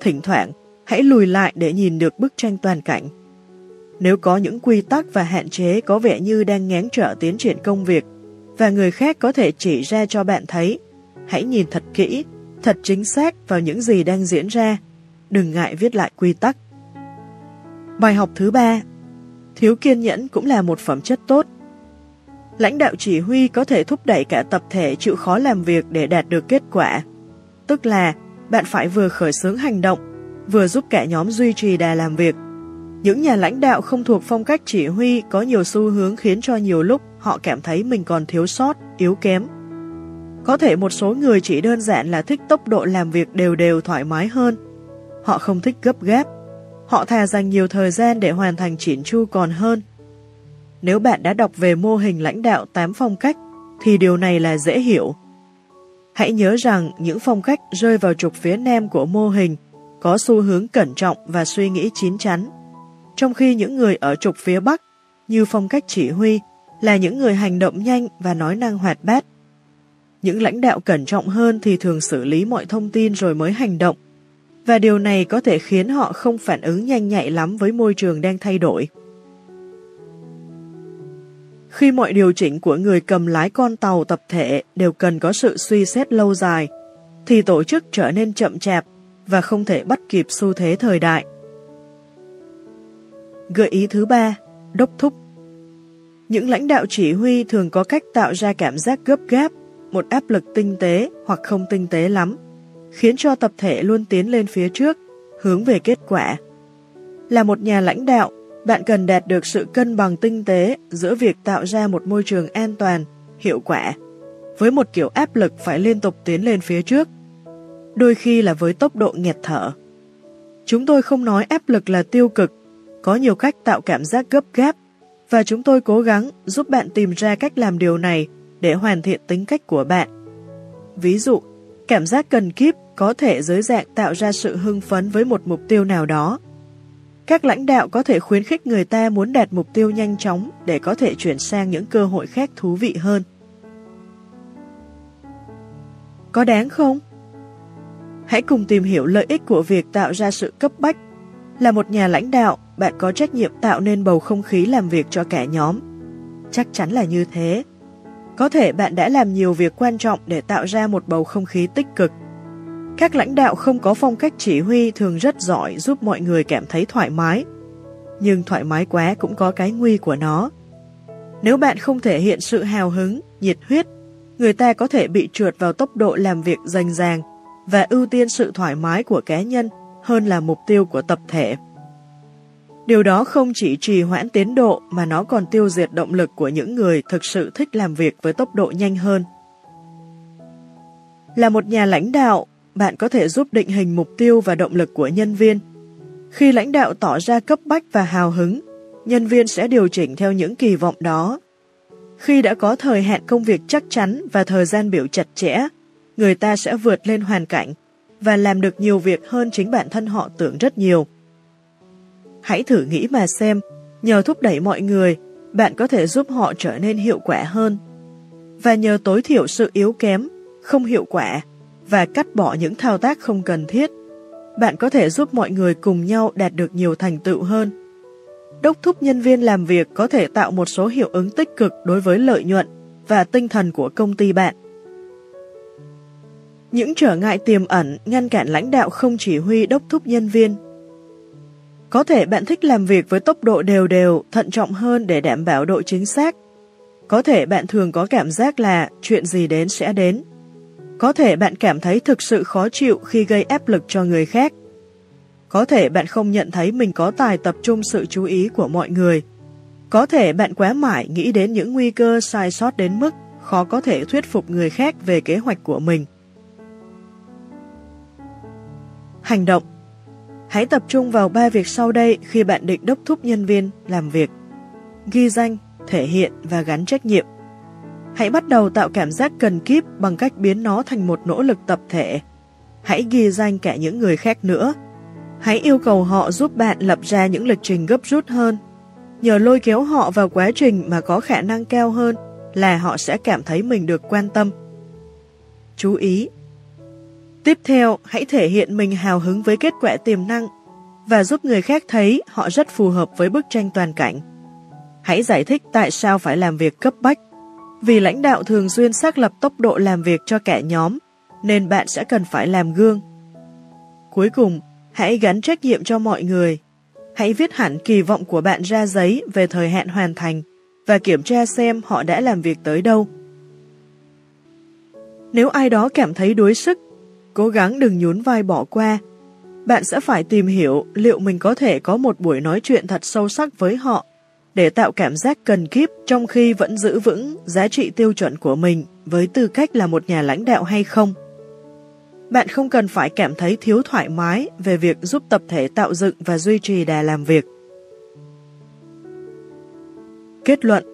Thỉnh thoảng, hãy lùi lại để nhìn được bức tranh toàn cảnh. Nếu có những quy tắc và hạn chế có vẻ như đang ngán trở tiến triển công việc, và người khác có thể chỉ ra cho bạn thấy. Hãy nhìn thật kỹ, thật chính xác vào những gì đang diễn ra. Đừng ngại viết lại quy tắc. Bài học thứ ba Thiếu kiên nhẫn cũng là một phẩm chất tốt. Lãnh đạo chỉ huy có thể thúc đẩy cả tập thể chịu khó làm việc để đạt được kết quả. Tức là bạn phải vừa khởi xướng hành động, vừa giúp cả nhóm duy trì đà làm việc. Những nhà lãnh đạo không thuộc phong cách chỉ huy có nhiều xu hướng khiến cho nhiều lúc họ cảm thấy mình còn thiếu sót, yếu kém. Có thể một số người chỉ đơn giản là thích tốc độ làm việc đều đều thoải mái hơn. Họ không thích gấp gáp. Họ thà dành nhiều thời gian để hoàn thành chỉn chu còn hơn. Nếu bạn đã đọc về mô hình lãnh đạo 8 phong cách, thì điều này là dễ hiểu. Hãy nhớ rằng những phong cách rơi vào trục phía nam của mô hình có xu hướng cẩn trọng và suy nghĩ chín chắn, trong khi những người ở trục phía bắc, như phong cách chỉ huy, là những người hành động nhanh và nói năng hoạt bát. Những lãnh đạo cẩn trọng hơn thì thường xử lý mọi thông tin rồi mới hành động, và điều này có thể khiến họ không phản ứng nhanh nhạy lắm với môi trường đang thay đổi. Khi mọi điều chỉnh của người cầm lái con tàu tập thể đều cần có sự suy xét lâu dài, thì tổ chức trở nên chậm chạp và không thể bắt kịp xu thế thời đại. Gợi ý thứ ba, đốc thúc những lãnh đạo chỉ huy thường có cách tạo ra cảm giác gấp gáp, một áp lực tinh tế hoặc không tinh tế lắm, khiến cho tập thể luôn tiến lên phía trước, hướng về kết quả. Là một nhà lãnh đạo, bạn cần đạt được sự cân bằng tinh tế giữa việc tạo ra một môi trường an toàn, hiệu quả, với một kiểu áp lực phải liên tục tiến lên phía trước, đôi khi là với tốc độ nghẹt thở. Chúng tôi không nói áp lực là tiêu cực, có nhiều cách tạo cảm giác gấp gáp và chúng tôi cố gắng giúp bạn tìm ra cách làm điều này để hoàn thiện tính cách của bạn. Ví dụ, cảm giác cần kíp có thể dưới dạng tạo ra sự hưng phấn với một mục tiêu nào đó. Các lãnh đạo có thể khuyến khích người ta muốn đạt mục tiêu nhanh chóng để có thể chuyển sang những cơ hội khác thú vị hơn. Có đáng không? Hãy cùng tìm hiểu lợi ích của việc tạo ra sự cấp bách. Là một nhà lãnh đạo, bạn có trách nhiệm tạo nên bầu không khí làm việc cho cả nhóm. Chắc chắn là như thế. Có thể bạn đã làm nhiều việc quan trọng để tạo ra một bầu không khí tích cực. Các lãnh đạo không có phong cách chỉ huy thường rất giỏi giúp mọi người cảm thấy thoải mái. Nhưng thoải mái quá cũng có cái nguy của nó. Nếu bạn không thể hiện sự hào hứng, nhiệt huyết, người ta có thể bị trượt vào tốc độ làm việc rành ràng và ưu tiên sự thoải mái của cá nhân hơn là mục tiêu của tập thể. Điều đó không chỉ trì hoãn tiến độ mà nó còn tiêu diệt động lực của những người thực sự thích làm việc với tốc độ nhanh hơn. Là một nhà lãnh đạo, bạn có thể giúp định hình mục tiêu và động lực của nhân viên. Khi lãnh đạo tỏ ra cấp bách và hào hứng, nhân viên sẽ điều chỉnh theo những kỳ vọng đó. Khi đã có thời hạn công việc chắc chắn và thời gian biểu chặt chẽ, người ta sẽ vượt lên hoàn cảnh và làm được nhiều việc hơn chính bản thân họ tưởng rất nhiều. Hãy thử nghĩ mà xem, nhờ thúc đẩy mọi người, bạn có thể giúp họ trở nên hiệu quả hơn. Và nhờ tối thiểu sự yếu kém, không hiệu quả và cắt bỏ những thao tác không cần thiết, bạn có thể giúp mọi người cùng nhau đạt được nhiều thành tựu hơn. Đốc thúc nhân viên làm việc có thể tạo một số hiệu ứng tích cực đối với lợi nhuận và tinh thần của công ty bạn. Những trở ngại tiềm ẩn ngăn cản lãnh đạo không chỉ huy đốc thúc nhân viên. Có thể bạn thích làm việc với tốc độ đều đều, thận trọng hơn để đảm bảo độ chính xác. Có thể bạn thường có cảm giác là chuyện gì đến sẽ đến. Có thể bạn cảm thấy thực sự khó chịu khi gây áp lực cho người khác. Có thể bạn không nhận thấy mình có tài tập trung sự chú ý của mọi người. Có thể bạn quá mải nghĩ đến những nguy cơ sai sót đến mức khó có thể thuyết phục người khác về kế hoạch của mình. Hành động Hãy tập trung vào ba việc sau đây khi bạn định đốc thúc nhân viên làm việc. Ghi danh, thể hiện và gắn trách nhiệm. Hãy bắt đầu tạo cảm giác cần kíp bằng cách biến nó thành một nỗ lực tập thể. Hãy ghi danh cả những người khác nữa. Hãy yêu cầu họ giúp bạn lập ra những lịch trình gấp rút hơn. Nhờ lôi kéo họ vào quá trình mà có khả năng cao hơn là họ sẽ cảm thấy mình được quan tâm. Chú ý, Tiếp theo, hãy thể hiện mình hào hứng với kết quả tiềm năng và giúp người khác thấy họ rất phù hợp với bức tranh toàn cảnh. Hãy giải thích tại sao phải làm việc cấp bách. Vì lãnh đạo thường xuyên xác lập tốc độ làm việc cho cả nhóm, nên bạn sẽ cần phải làm gương. Cuối cùng, hãy gắn trách nhiệm cho mọi người. Hãy viết hẳn kỳ vọng của bạn ra giấy về thời hạn hoàn thành và kiểm tra xem họ đã làm việc tới đâu. Nếu ai đó cảm thấy đuối sức cố gắng đừng nhún vai bỏ qua. Bạn sẽ phải tìm hiểu liệu mình có thể có một buổi nói chuyện thật sâu sắc với họ để tạo cảm giác cần kíp trong khi vẫn giữ vững giá trị tiêu chuẩn của mình với tư cách là một nhà lãnh đạo hay không. Bạn không cần phải cảm thấy thiếu thoải mái về việc giúp tập thể tạo dựng và duy trì đà làm việc. Kết luận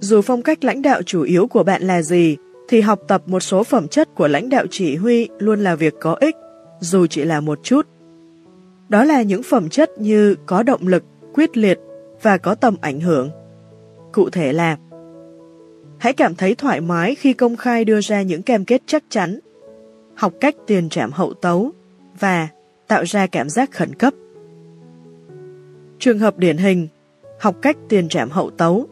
Dù phong cách lãnh đạo chủ yếu của bạn là gì, thì học tập một số phẩm chất của lãnh đạo chỉ huy luôn là việc có ích, dù chỉ là một chút. Đó là những phẩm chất như có động lực, quyết liệt và có tầm ảnh hưởng. Cụ thể là Hãy cảm thấy thoải mái khi công khai đưa ra những cam kết chắc chắn, học cách tiền trảm hậu tấu và tạo ra cảm giác khẩn cấp. Trường hợp điển hình, học cách tiền trảm hậu tấu.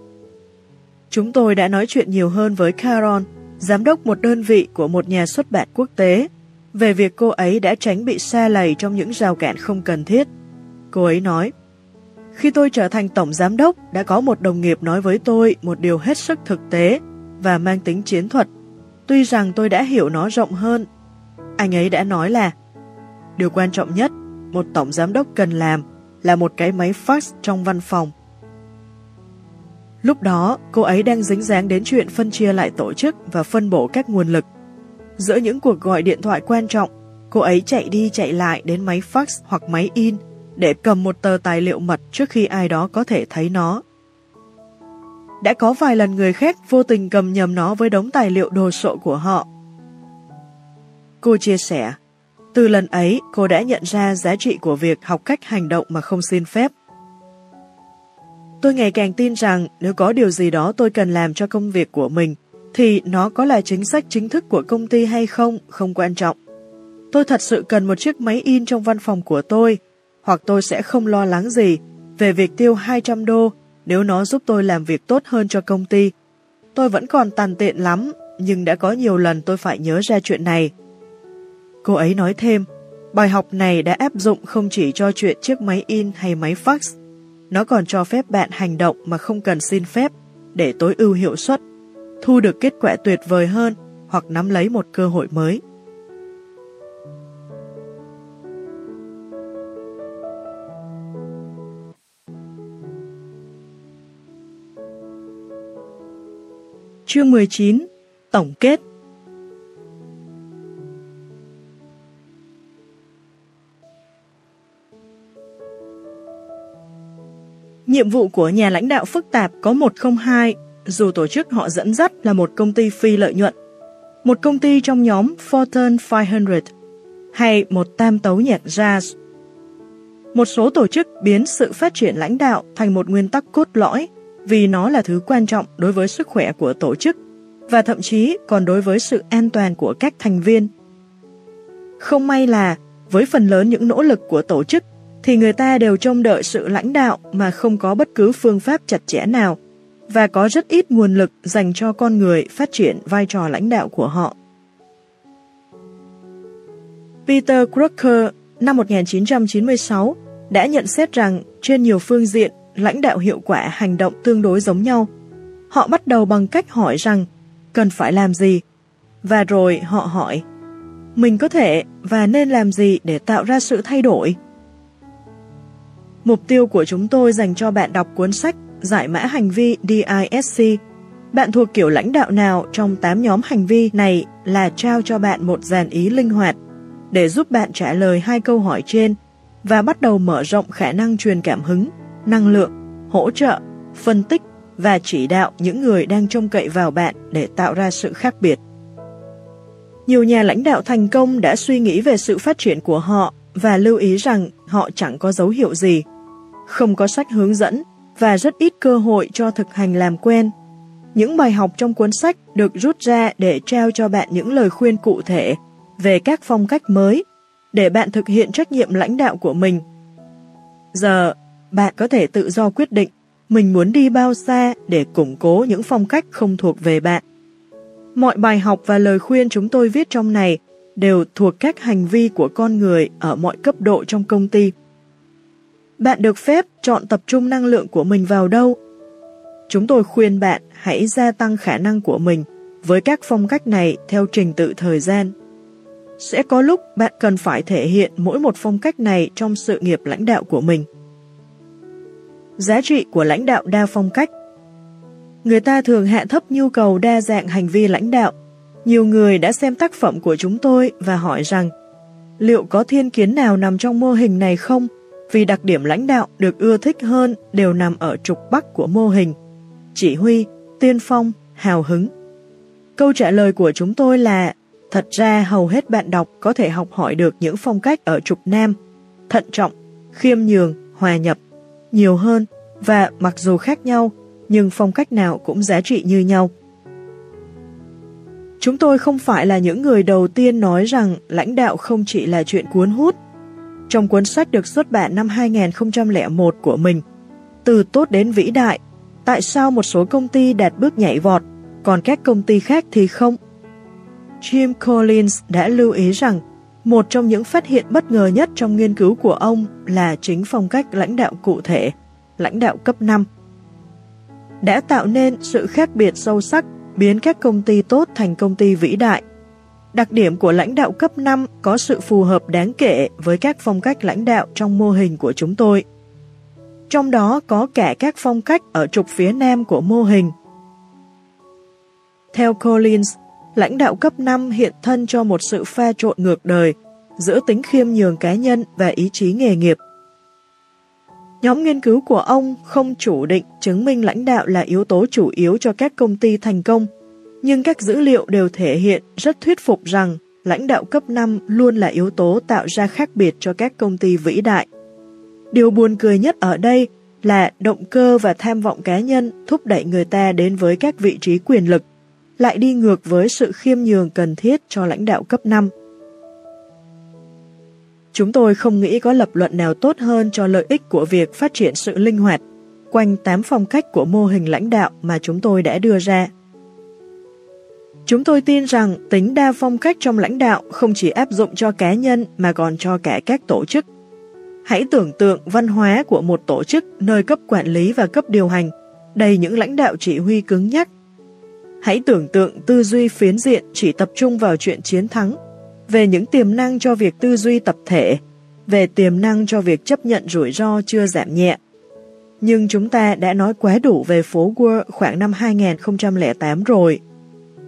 Chúng tôi đã nói chuyện nhiều hơn với Caron giám đốc một đơn vị của một nhà xuất bản quốc tế, về việc cô ấy đã tránh bị xa lầy trong những rào cản không cần thiết. Cô ấy nói, Khi tôi trở thành tổng giám đốc, đã có một đồng nghiệp nói với tôi một điều hết sức thực tế và mang tính chiến thuật, tuy rằng tôi đã hiểu nó rộng hơn. Anh ấy đã nói là, Điều quan trọng nhất, một tổng giám đốc cần làm là một cái máy fax trong văn phòng Lúc đó, cô ấy đang dính dáng đến chuyện phân chia lại tổ chức và phân bổ các nguồn lực. Giữa những cuộc gọi điện thoại quan trọng, cô ấy chạy đi chạy lại đến máy fax hoặc máy in để cầm một tờ tài liệu mật trước khi ai đó có thể thấy nó. Đã có vài lần người khác vô tình cầm nhầm nó với đống tài liệu đồ sộ của họ. Cô chia sẻ, từ lần ấy cô đã nhận ra giá trị của việc học cách hành động mà không xin phép. Tôi ngày càng tin rằng nếu có điều gì đó tôi cần làm cho công việc của mình, thì nó có là chính sách chính thức của công ty hay không không quan trọng. Tôi thật sự cần một chiếc máy in trong văn phòng của tôi, hoặc tôi sẽ không lo lắng gì về việc tiêu 200 đô nếu nó giúp tôi làm việc tốt hơn cho công ty. Tôi vẫn còn tàn tiện lắm, nhưng đã có nhiều lần tôi phải nhớ ra chuyện này. Cô ấy nói thêm, bài học này đã áp dụng không chỉ cho chuyện chiếc máy in hay máy fax, nó còn cho phép bạn hành động mà không cần xin phép để tối ưu hiệu suất, thu được kết quả tuyệt vời hơn hoặc nắm lấy một cơ hội mới. Chương 19 Tổng kết Nhiệm vụ của nhà lãnh đạo phức tạp có một không hai, dù tổ chức họ dẫn dắt là một công ty phi lợi nhuận, một công ty trong nhóm Fortune 500 hay một tam tấu nhạc jazz. Một số tổ chức biến sự phát triển lãnh đạo thành một nguyên tắc cốt lõi vì nó là thứ quan trọng đối với sức khỏe của tổ chức và thậm chí còn đối với sự an toàn của các thành viên. Không may là với phần lớn những nỗ lực của tổ chức thì người ta đều trông đợi sự lãnh đạo mà không có bất cứ phương pháp chặt chẽ nào và có rất ít nguồn lực dành cho con người phát triển vai trò lãnh đạo của họ. Peter Drucker năm 1996 đã nhận xét rằng trên nhiều phương diện, lãnh đạo hiệu quả hành động tương đối giống nhau. Họ bắt đầu bằng cách hỏi rằng, cần phải làm gì và rồi họ hỏi, mình có thể và nên làm gì để tạo ra sự thay đổi. Mục tiêu của chúng tôi dành cho bạn đọc cuốn sách Giải mã hành vi DISC. Bạn thuộc kiểu lãnh đạo nào trong 8 nhóm hành vi này là trao cho bạn một dàn ý linh hoạt để giúp bạn trả lời hai câu hỏi trên và bắt đầu mở rộng khả năng truyền cảm hứng, năng lượng, hỗ trợ, phân tích và chỉ đạo những người đang trông cậy vào bạn để tạo ra sự khác biệt. Nhiều nhà lãnh đạo thành công đã suy nghĩ về sự phát triển của họ và lưu ý rằng họ chẳng có dấu hiệu gì, không có sách hướng dẫn và rất ít cơ hội cho thực hành làm quen. Những bài học trong cuốn sách được rút ra để trao cho bạn những lời khuyên cụ thể về các phong cách mới để bạn thực hiện trách nhiệm lãnh đạo của mình. Giờ, bạn có thể tự do quyết định mình muốn đi bao xa để củng cố những phong cách không thuộc về bạn. Mọi bài học và lời khuyên chúng tôi viết trong này đều thuộc các hành vi của con người ở mọi cấp độ trong công ty. Bạn được phép chọn tập trung năng lượng của mình vào đâu. Chúng tôi khuyên bạn hãy gia tăng khả năng của mình với các phong cách này theo trình tự thời gian. Sẽ có lúc bạn cần phải thể hiện mỗi một phong cách này trong sự nghiệp lãnh đạo của mình. Giá trị của lãnh đạo đa phong cách Người ta thường hạ thấp nhu cầu đa dạng hành vi lãnh đạo. Nhiều người đã xem tác phẩm của chúng tôi và hỏi rằng, liệu có thiên kiến nào nằm trong mô hình này không? Vì đặc điểm lãnh đạo được ưa thích hơn đều nằm ở trục bắc của mô hình. Chỉ huy, tiên phong, hào hứng. Câu trả lời của chúng tôi là thật ra hầu hết bạn đọc có thể học hỏi được những phong cách ở trục nam, thận trọng, khiêm nhường, hòa nhập, nhiều hơn và mặc dù khác nhau nhưng phong cách nào cũng giá trị như nhau. Chúng tôi không phải là những người đầu tiên nói rằng lãnh đạo không chỉ là chuyện cuốn hút. Trong cuốn sách được xuất bản năm 2001 của mình, Từ tốt đến vĩ đại, tại sao một số công ty đạt bước nhảy vọt, còn các công ty khác thì không? Jim Collins đã lưu ý rằng một trong những phát hiện bất ngờ nhất trong nghiên cứu của ông là chính phong cách lãnh đạo cụ thể, lãnh đạo cấp 5 đã tạo nên sự khác biệt sâu sắc biến các công ty tốt thành công ty vĩ đại. Đặc điểm của lãnh đạo cấp 5 có sự phù hợp đáng kể với các phong cách lãnh đạo trong mô hình của chúng tôi. Trong đó có cả các phong cách ở trục phía nam của mô hình. Theo Collins, lãnh đạo cấp 5 hiện thân cho một sự pha trộn ngược đời giữa tính khiêm nhường cá nhân và ý chí nghề nghiệp. Nhóm nghiên cứu của ông không chủ định chứng minh lãnh đạo là yếu tố chủ yếu cho các công ty thành công, nhưng các dữ liệu đều thể hiện rất thuyết phục rằng lãnh đạo cấp 5 luôn là yếu tố tạo ra khác biệt cho các công ty vĩ đại. Điều buồn cười nhất ở đây là động cơ và tham vọng cá nhân thúc đẩy người ta đến với các vị trí quyền lực, lại đi ngược với sự khiêm nhường cần thiết cho lãnh đạo cấp 5. Chúng tôi không nghĩ có lập luận nào tốt hơn cho lợi ích của việc phát triển sự linh hoạt quanh 8 phong cách của mô hình lãnh đạo mà chúng tôi đã đưa ra. Chúng tôi tin rằng tính đa phong cách trong lãnh đạo không chỉ áp dụng cho cá nhân mà còn cho cả các tổ chức. Hãy tưởng tượng văn hóa của một tổ chức nơi cấp quản lý và cấp điều hành đầy những lãnh đạo chỉ huy cứng nhắc. Hãy tưởng tượng tư duy phiến diện chỉ tập trung vào chuyện chiến thắng về những tiềm năng cho việc tư duy tập thể, về tiềm năng cho việc chấp nhận rủi ro chưa giảm nhẹ. Nhưng chúng ta đã nói quá đủ về phố World khoảng năm 2008 rồi.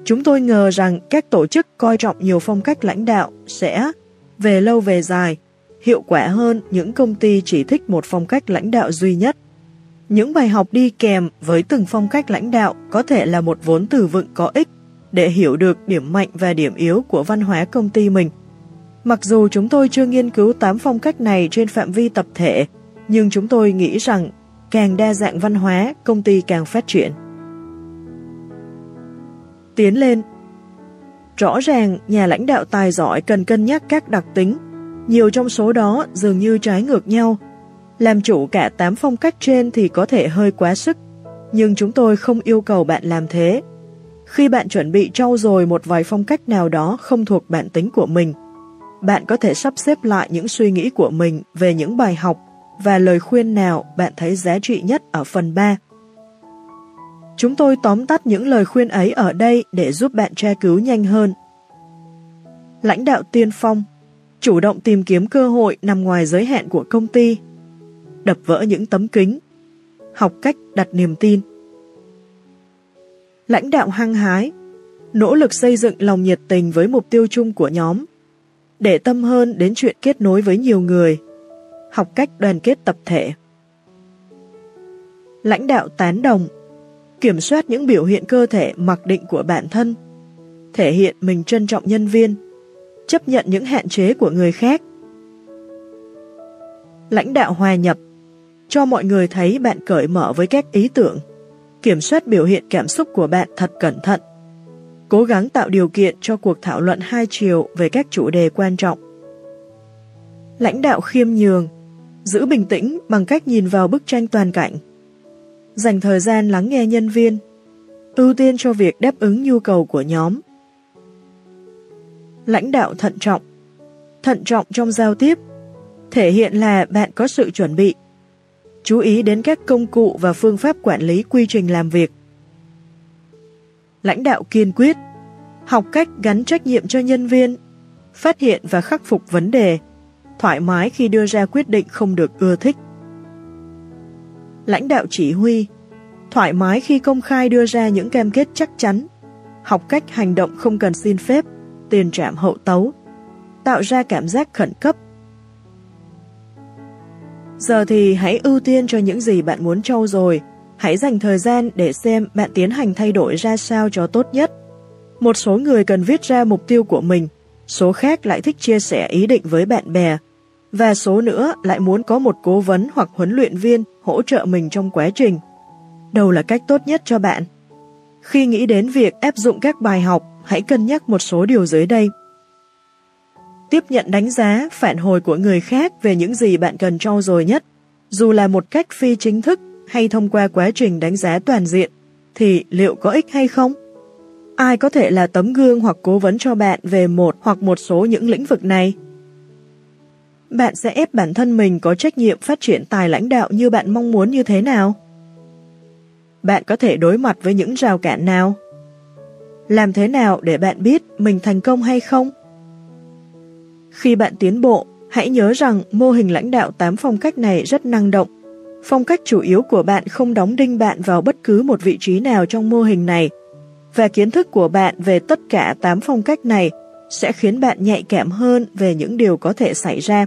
Chúng tôi ngờ rằng các tổ chức coi trọng nhiều phong cách lãnh đạo sẽ, về lâu về dài, hiệu quả hơn những công ty chỉ thích một phong cách lãnh đạo duy nhất. Những bài học đi kèm với từng phong cách lãnh đạo có thể là một vốn từ vựng có ích để hiểu được điểm mạnh và điểm yếu của văn hóa công ty mình. Mặc dù chúng tôi chưa nghiên cứu 8 phong cách này trên phạm vi tập thể, nhưng chúng tôi nghĩ rằng càng đa dạng văn hóa, công ty càng phát triển. Tiến lên Rõ ràng, nhà lãnh đạo tài giỏi cần cân nhắc các đặc tính. Nhiều trong số đó dường như trái ngược nhau. Làm chủ cả 8 phong cách trên thì có thể hơi quá sức, nhưng chúng tôi không yêu cầu bạn làm thế. Khi bạn chuẩn bị trau dồi một vài phong cách nào đó không thuộc bản tính của mình, bạn có thể sắp xếp lại những suy nghĩ của mình về những bài học và lời khuyên nào bạn thấy giá trị nhất ở phần 3. Chúng tôi tóm tắt những lời khuyên ấy ở đây để giúp bạn tra cứu nhanh hơn. Lãnh đạo tiên phong Chủ động tìm kiếm cơ hội nằm ngoài giới hạn của công ty, Đập vỡ những tấm kính, Học cách đặt niềm tin Lãnh đạo hăng hái Nỗ lực xây dựng lòng nhiệt tình với mục tiêu chung của nhóm, Để tâm hơn đến chuyện kết nối với nhiều người, Học cách đoàn kết tập thể Lãnh đạo tán đồng kiểm soát những biểu hiện cơ thể mặc định của bản thân, thể hiện mình trân trọng nhân viên, chấp nhận những hạn chế của người khác. Lãnh đạo hòa nhập, cho mọi người thấy bạn cởi mở với các ý tưởng, kiểm soát biểu hiện cảm xúc của bạn thật cẩn thận, cố gắng tạo điều kiện cho cuộc thảo luận hai chiều về các chủ đề quan trọng. Lãnh đạo khiêm nhường, giữ bình tĩnh bằng cách nhìn vào bức tranh toàn cảnh, dành thời gian lắng nghe nhân viên, ưu tiên cho việc đáp ứng nhu cầu của nhóm. Lãnh đạo thận trọng Thận trọng trong giao tiếp thể hiện là bạn có sự chuẩn bị, chú ý đến các công cụ và phương pháp quản lý quy trình làm việc. Lãnh đạo kiên quyết học cách gắn trách nhiệm cho nhân viên, phát hiện và khắc phục vấn đề, thoải mái khi đưa ra quyết định không được ưa thích lãnh đạo chỉ huy, thoải mái khi công khai đưa ra những cam kết chắc chắn, học cách hành động không cần xin phép, tiền trạm hậu tấu, tạo ra cảm giác khẩn cấp. Giờ thì hãy ưu tiên cho những gì bạn muốn trau rồi, hãy dành thời gian để xem bạn tiến hành thay đổi ra sao cho tốt nhất. Một số người cần viết ra mục tiêu của mình, số khác lại thích chia sẻ ý định với bạn bè, và số nữa lại muốn có một cố vấn hoặc huấn luyện viên hỗ trợ mình trong quá trình. Đâu là cách tốt nhất cho bạn? Khi nghĩ đến việc áp dụng các bài học, hãy cân nhắc một số điều dưới đây. Tiếp nhận đánh giá, phản hồi của người khác về những gì bạn cần trau dồi nhất, dù là một cách phi chính thức hay thông qua quá trình đánh giá toàn diện, thì liệu có ích hay không? Ai có thể là tấm gương hoặc cố vấn cho bạn về một hoặc một số những lĩnh vực này? Bạn sẽ ép bản thân mình có trách nhiệm phát triển tài lãnh đạo như bạn mong muốn như thế nào? Bạn có thể đối mặt với những rào cản nào? Làm thế nào để bạn biết mình thành công hay không? Khi bạn tiến bộ, hãy nhớ rằng mô hình lãnh đạo 8 phong cách này rất năng động. Phong cách chủ yếu của bạn không đóng đinh bạn vào bất cứ một vị trí nào trong mô hình này, và kiến thức của bạn về tất cả 8 phong cách này sẽ khiến bạn nhạy cảm hơn về những điều có thể xảy ra.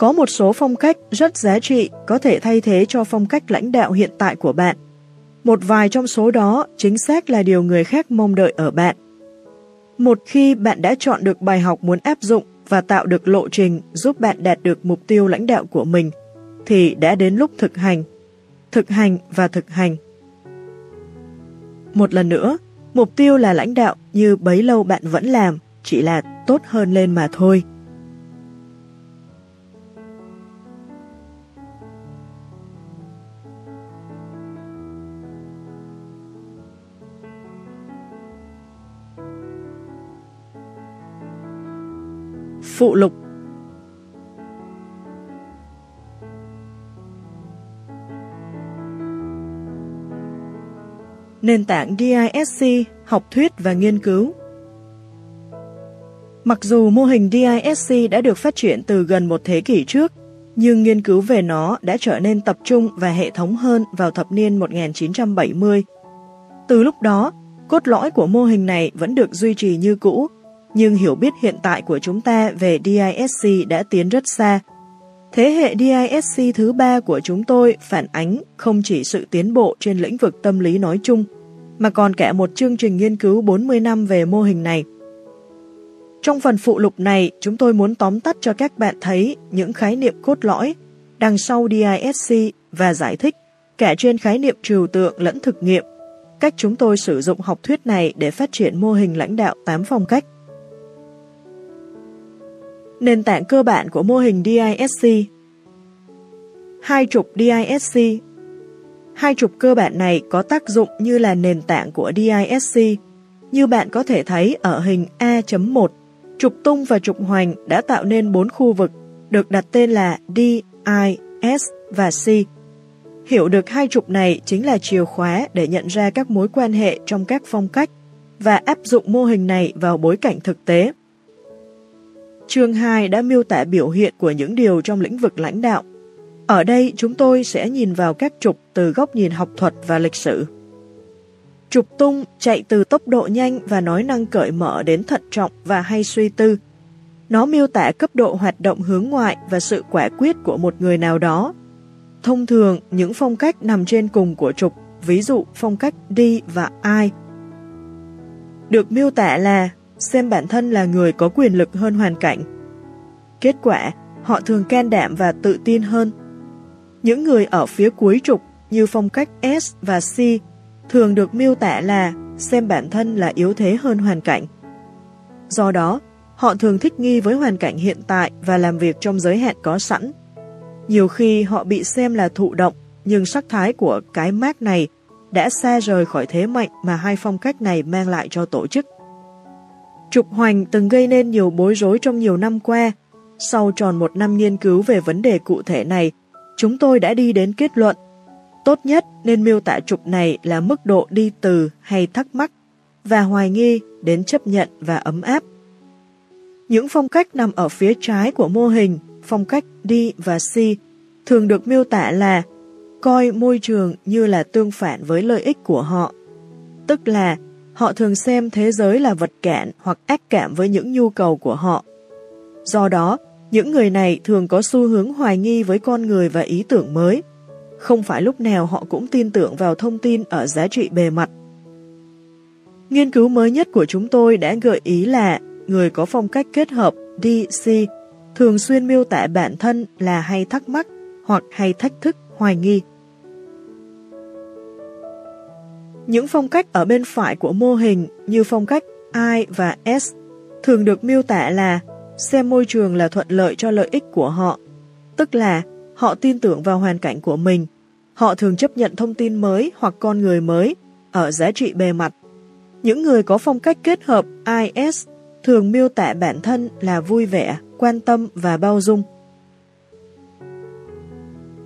Có một số phong cách rất giá trị có thể thay thế cho phong cách lãnh đạo hiện tại của bạn. Một vài trong số đó chính xác là điều người khác mong đợi ở bạn. Một khi bạn đã chọn được bài học muốn áp dụng và tạo được lộ trình giúp bạn đạt được mục tiêu lãnh đạo của mình, thì đã đến lúc thực hành. Thực hành và thực hành. Một lần nữa, mục tiêu là lãnh đạo như bấy lâu bạn vẫn làm, chỉ là tốt hơn lên mà thôi. Phụ lục. Nền tảng DISC, học thuyết và nghiên cứu. Mặc dù mô hình DISC đã được phát triển từ gần một thế kỷ trước, nhưng nghiên cứu về nó đã trở nên tập trung và hệ thống hơn vào thập niên 1970. Từ lúc đó, cốt lõi của mô hình này vẫn được duy trì như cũ nhưng hiểu biết hiện tại của chúng ta về DISC đã tiến rất xa. Thế hệ DISC thứ ba của chúng tôi phản ánh không chỉ sự tiến bộ trên lĩnh vực tâm lý nói chung, mà còn cả một chương trình nghiên cứu 40 năm về mô hình này. Trong phần phụ lục này, chúng tôi muốn tóm tắt cho các bạn thấy những khái niệm cốt lõi đằng sau DISC và giải thích cả trên khái niệm trừu tượng lẫn thực nghiệm, cách chúng tôi sử dụng học thuyết này để phát triển mô hình lãnh đạo 8 phong cách. Nền tảng cơ bản của mô hình DISC Hai trục DISC Hai trục cơ bản này có tác dụng như là nền tảng của DISC. Như bạn có thể thấy ở hình A.1, trục tung và trục hoành đã tạo nên bốn khu vực, được đặt tên là D, I, S và C. Hiểu được hai trục này chính là chìa khóa để nhận ra các mối quan hệ trong các phong cách và áp dụng mô hình này vào bối cảnh thực tế. Chương 2 đã miêu tả biểu hiện của những điều trong lĩnh vực lãnh đạo. Ở đây chúng tôi sẽ nhìn vào các trục từ góc nhìn học thuật và lịch sử. Trục tung chạy từ tốc độ nhanh và nói năng cởi mở đến thận trọng và hay suy tư. Nó miêu tả cấp độ hoạt động hướng ngoại và sự quả quyết của một người nào đó. Thông thường, những phong cách nằm trên cùng của trục, ví dụ phong cách đi và ai, được miêu tả là xem bản thân là người có quyền lực hơn hoàn cảnh. Kết quả, họ thường can đảm và tự tin hơn. Những người ở phía cuối trục như phong cách S và C thường được miêu tả là xem bản thân là yếu thế hơn hoàn cảnh. Do đó, họ thường thích nghi với hoàn cảnh hiện tại và làm việc trong giới hạn có sẵn. Nhiều khi họ bị xem là thụ động, nhưng sắc thái của cái mát này đã xa rời khỏi thế mạnh mà hai phong cách này mang lại cho tổ chức. Trục hoành từng gây nên nhiều bối rối trong nhiều năm qua. Sau tròn một năm nghiên cứu về vấn đề cụ thể này, chúng tôi đã đi đến kết luận. Tốt nhất nên miêu tả trục này là mức độ đi từ hay thắc mắc và hoài nghi đến chấp nhận và ấm áp. Những phong cách nằm ở phía trái của mô hình, phong cách D và C, thường được miêu tả là coi môi trường như là tương phản với lợi ích của họ. Tức là Họ thường xem thế giới là vật cạn hoặc ác cảm với những nhu cầu của họ. Do đó, những người này thường có xu hướng hoài nghi với con người và ý tưởng mới. Không phải lúc nào họ cũng tin tưởng vào thông tin ở giá trị bề mặt. Nghiên cứu mới nhất của chúng tôi đã gợi ý là người có phong cách kết hợp DC thường xuyên miêu tả bản thân là hay thắc mắc hoặc hay thách thức, hoài nghi. Những phong cách ở bên phải của mô hình như phong cách I và S thường được miêu tả là xem môi trường là thuận lợi cho lợi ích của họ, tức là họ tin tưởng vào hoàn cảnh của mình, họ thường chấp nhận thông tin mới hoặc con người mới ở giá trị bề mặt. Những người có phong cách kết hợp IS thường miêu tả bản thân là vui vẻ, quan tâm và bao dung.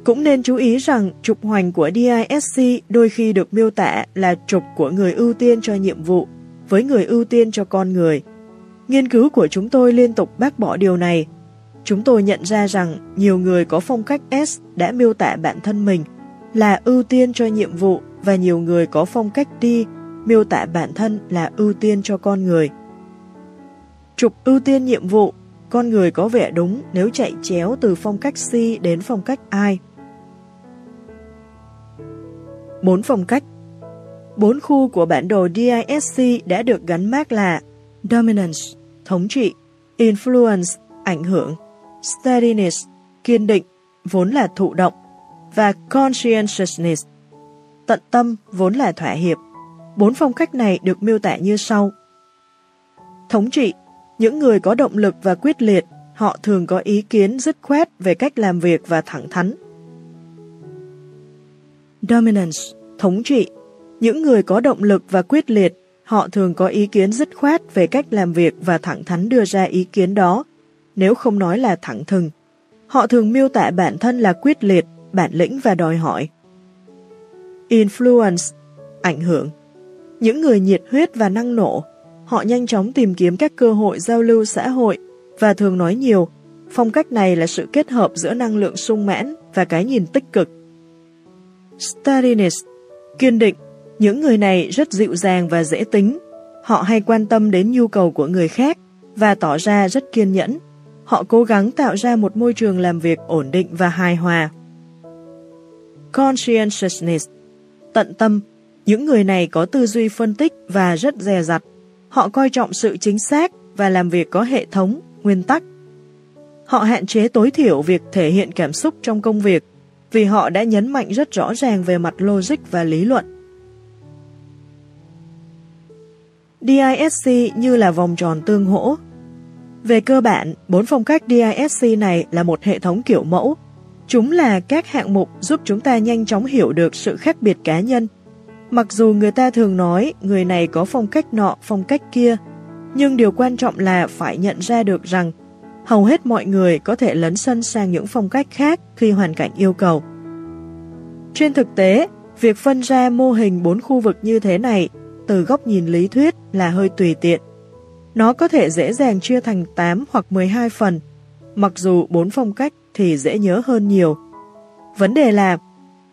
Cũng nên chú ý rằng trục hoành của DISC đôi khi được miêu tả là trục của người ưu tiên cho nhiệm vụ, với người ưu tiên cho con người. Nghiên cứu của chúng tôi liên tục bác bỏ điều này. Chúng tôi nhận ra rằng nhiều người có phong cách S đã miêu tả bản thân mình là ưu tiên cho nhiệm vụ và nhiều người có phong cách D miêu tả bản thân là ưu tiên cho con người. Trục ưu tiên nhiệm vụ, con người có vẻ đúng nếu chạy chéo từ phong cách C đến phong cách I bốn phong cách. Bốn khu của bản đồ DISC đã được gắn mác là Dominance, thống trị, Influence, ảnh hưởng, Steadiness, kiên định, vốn là thụ động, và Conscientiousness, tận tâm, vốn là thỏa hiệp. Bốn phong cách này được miêu tả như sau. Thống trị, những người có động lực và quyết liệt, họ thường có ý kiến dứt khoát về cách làm việc và thẳng thắn. Dominance, thống trị. Những người có động lực và quyết liệt, họ thường có ý kiến dứt khoát về cách làm việc và thẳng thắn đưa ra ý kiến đó, nếu không nói là thẳng thừng. Họ thường miêu tả bản thân là quyết liệt, bản lĩnh và đòi hỏi. Influence, ảnh hưởng. Những người nhiệt huyết và năng nổ, họ nhanh chóng tìm kiếm các cơ hội giao lưu xã hội và thường nói nhiều. Phong cách này là sự kết hợp giữa năng lượng sung mãn và cái nhìn tích cực. Steadiness, kiên định, những người này rất dịu dàng và dễ tính. Họ hay quan tâm đến nhu cầu của người khác và tỏ ra rất kiên nhẫn. họ cố gắng tạo ra một môi trường làm việc ổn định và hài hòa. Conscientiousness Tận tâm, những người này có tư duy phân tích và rất dè dặt. Họ coi trọng sự chính xác và làm việc có hệ thống, nguyên tắc. Họ hạn chế tối thiểu việc thể hiện cảm xúc trong công việc vì họ đã nhấn mạnh rất rõ ràng về mặt logic và lý luận. DISC như là vòng tròn tương hỗ. Về cơ bản, bốn phong cách DISC này là một hệ thống kiểu mẫu. Chúng là các hạng mục giúp chúng ta nhanh chóng hiểu được sự khác biệt cá nhân. Mặc dù người ta thường nói người này có phong cách nọ, phong cách kia, nhưng điều quan trọng là phải nhận ra được rằng hầu hết mọi người có thể lấn sân sang những phong cách khác khi hoàn cảnh yêu cầu. Trên thực tế, việc phân ra mô hình bốn khu vực như thế này từ góc nhìn lý thuyết là hơi tùy tiện. Nó có thể dễ dàng chia thành 8 hoặc 12 phần, mặc dù bốn phong cách thì dễ nhớ hơn nhiều. Vấn đề là,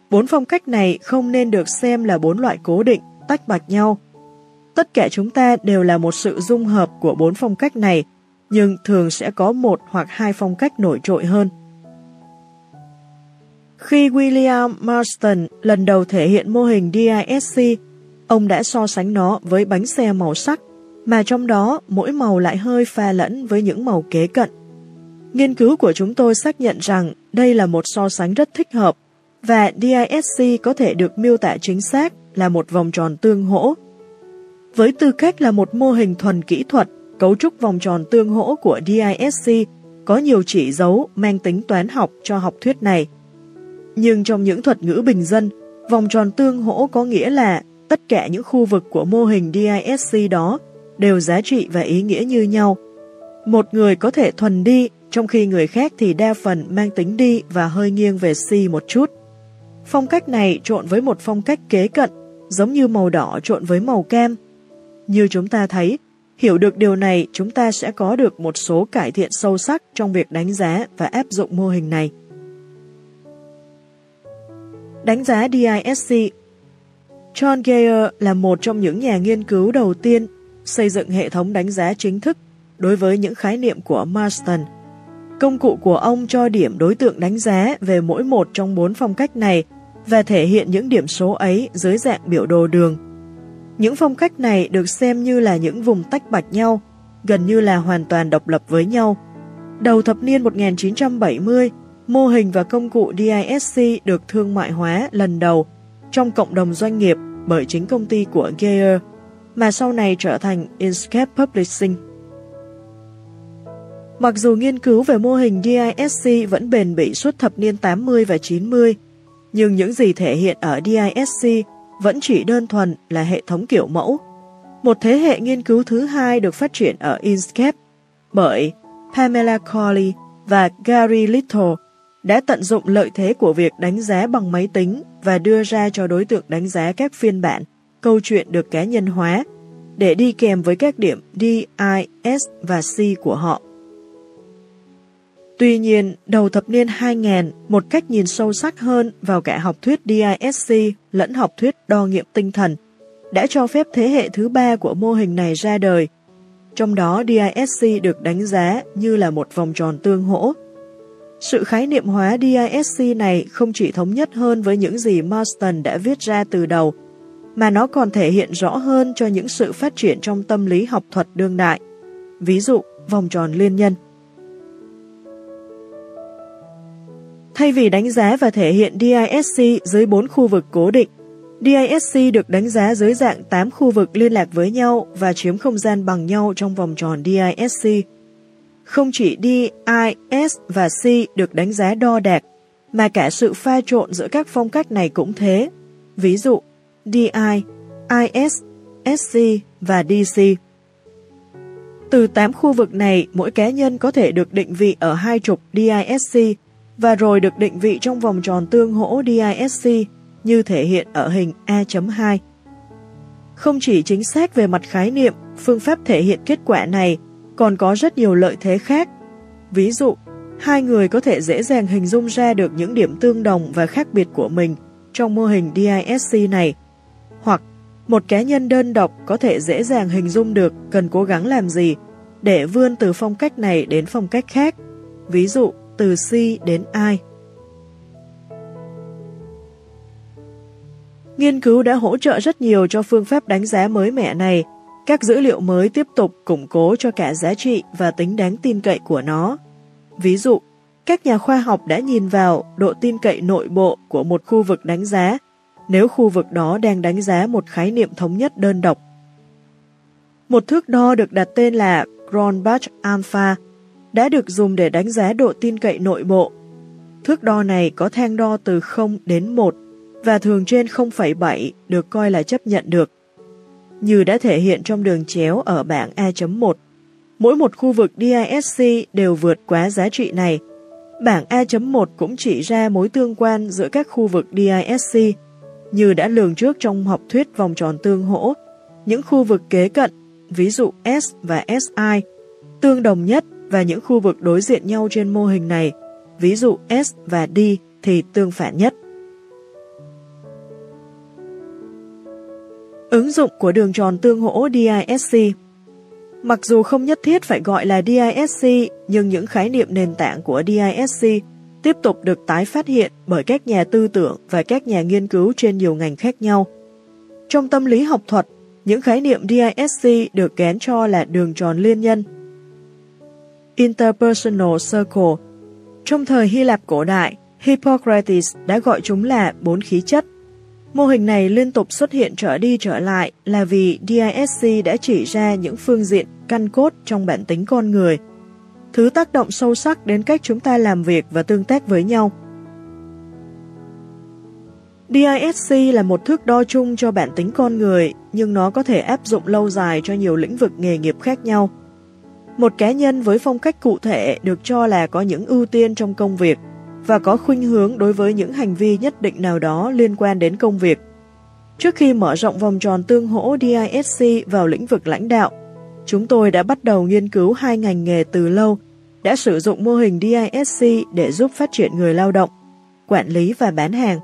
bốn phong cách này không nên được xem là bốn loại cố định, tách bạch nhau. Tất cả chúng ta đều là một sự dung hợp của bốn phong cách này, nhưng thường sẽ có một hoặc hai phong cách nổi trội hơn. Khi William Marston lần đầu thể hiện mô hình DISC, ông đã so sánh nó với bánh xe màu sắc, mà trong đó mỗi màu lại hơi pha lẫn với những màu kế cận. Nghiên cứu của chúng tôi xác nhận rằng đây là một so sánh rất thích hợp và DISC có thể được miêu tả chính xác là một vòng tròn tương hỗ. Với tư cách là một mô hình thuần kỹ thuật, cấu trúc vòng tròn tương hỗ của DISC có nhiều chỉ dấu mang tính toán học cho học thuyết này. Nhưng trong những thuật ngữ bình dân, vòng tròn tương hỗ có nghĩa là tất cả những khu vực của mô hình DISC đó đều giá trị và ý nghĩa như nhau. Một người có thể thuần đi, trong khi người khác thì đa phần mang tính đi và hơi nghiêng về C một chút. Phong cách này trộn với một phong cách kế cận, giống như màu đỏ trộn với màu kem Như chúng ta thấy, hiểu được điều này, chúng ta sẽ có được một số cải thiện sâu sắc trong việc đánh giá và áp dụng mô hình này. Đánh giá DISC John Geyer là một trong những nhà nghiên cứu đầu tiên xây dựng hệ thống đánh giá chính thức đối với những khái niệm của Marston. Công cụ của ông cho điểm đối tượng đánh giá về mỗi một trong bốn phong cách này và thể hiện những điểm số ấy dưới dạng biểu đồ đường. Những phong cách này được xem như là những vùng tách bạch nhau, gần như là hoàn toàn độc lập với nhau. Đầu thập niên 1970, mô hình và công cụ DISC được thương mại hóa lần đầu trong cộng đồng doanh nghiệp bởi chính công ty của Geyer, mà sau này trở thành Inscape Publishing. Mặc dù nghiên cứu về mô hình DISC vẫn bền bỉ suốt thập niên 80 và 90, nhưng những gì thể hiện ở DISC vẫn chỉ đơn thuần là hệ thống kiểu mẫu. Một thế hệ nghiên cứu thứ hai được phát triển ở Inkscape bởi Pamela Corley và Gary Little đã tận dụng lợi thế của việc đánh giá bằng máy tính và đưa ra cho đối tượng đánh giá các phiên bản, câu chuyện được cá nhân hóa, để đi kèm với các điểm D, I, S và C của họ. Tuy nhiên, đầu thập niên 2000, một cách nhìn sâu sắc hơn vào cả học thuyết DISC lẫn học thuyết đo nghiệm tinh thần đã cho phép thế hệ thứ ba của mô hình này ra đời. Trong đó DISC được đánh giá như là một vòng tròn tương hỗ, sự khái niệm hóa DISC này không chỉ thống nhất hơn với những gì Marston đã viết ra từ đầu, mà nó còn thể hiện rõ hơn cho những sự phát triển trong tâm lý học thuật đương đại. Ví dụ, vòng tròn liên nhân. Thay vì đánh giá và thể hiện DISC dưới 4 khu vực cố định, DISC được đánh giá dưới dạng 8 khu vực liên lạc với nhau và chiếm không gian bằng nhau trong vòng tròn DISC. Không chỉ D, I, S và C được đánh giá đo đạc, mà cả sự pha trộn giữa các phong cách này cũng thế. Ví dụ, DI, IS, SC và DC. Từ 8 khu vực này, mỗi cá nhân có thể được định vị ở hai trục DISC và rồi được định vị trong vòng tròn tương hỗ DISC như thể hiện ở hình A.2. Không chỉ chính xác về mặt khái niệm, phương pháp thể hiện kết quả này còn có rất nhiều lợi thế khác. Ví dụ, hai người có thể dễ dàng hình dung ra được những điểm tương đồng và khác biệt của mình trong mô hình DISC này, hoặc một cá nhân đơn độc có thể dễ dàng hình dung được cần cố gắng làm gì, để vươn từ phong cách này đến phong cách khác, ví dụ từ C đến I. Nghiên cứu đã hỗ trợ rất nhiều cho phương pháp đánh giá mới mẻ này, các dữ liệu mới tiếp tục củng cố cho cả giá trị và tính đáng tin cậy của nó. Ví dụ, các nhà khoa học đã nhìn vào độ tin cậy nội bộ của một khu vực đánh giá nếu khu vực đó đang đánh giá một khái niệm thống nhất đơn độc. Một thước đo được đặt tên là Cronbach Alpha đã được dùng để đánh giá độ tin cậy nội bộ. Thước đo này có thang đo từ 0 đến 1 và thường trên 0,7 được coi là chấp nhận được. Như đã thể hiện trong đường chéo ở bảng A.1, mỗi một khu vực DISC đều vượt quá giá trị này. Bảng A.1 cũng chỉ ra mối tương quan giữa các khu vực DISC, như đã lường trước trong học thuyết vòng tròn tương hỗ. Những khu vực kế cận, ví dụ S và SI, tương đồng nhất và những khu vực đối diện nhau trên mô hình này, ví dụ S và D thì tương phản nhất. Ứng dụng của đường tròn tương hỗ DISC Mặc dù không nhất thiết phải gọi là DISC, nhưng những khái niệm nền tảng của DISC tiếp tục được tái phát hiện bởi các nhà tư tưởng và các nhà nghiên cứu trên nhiều ngành khác nhau. Trong tâm lý học thuật, những khái niệm DISC được gán cho là đường tròn liên nhân. Interpersonal Circle Trong thời Hy Lạp cổ đại, Hippocrates đã gọi chúng là bốn khí chất. Mô hình này liên tục xuất hiện trở đi trở lại là vì DISC đã chỉ ra những phương diện căn cốt trong bản tính con người, thứ tác động sâu sắc đến cách chúng ta làm việc và tương tác với nhau. DISC là một thước đo chung cho bản tính con người, nhưng nó có thể áp dụng lâu dài cho nhiều lĩnh vực nghề nghiệp khác nhau. Một cá nhân với phong cách cụ thể được cho là có những ưu tiên trong công việc và có khuynh hướng đối với những hành vi nhất định nào đó liên quan đến công việc. Trước khi mở rộng vòng tròn tương hỗ DISC vào lĩnh vực lãnh đạo, chúng tôi đã bắt đầu nghiên cứu hai ngành nghề từ lâu, đã sử dụng mô hình DISC để giúp phát triển người lao động, quản lý và bán hàng.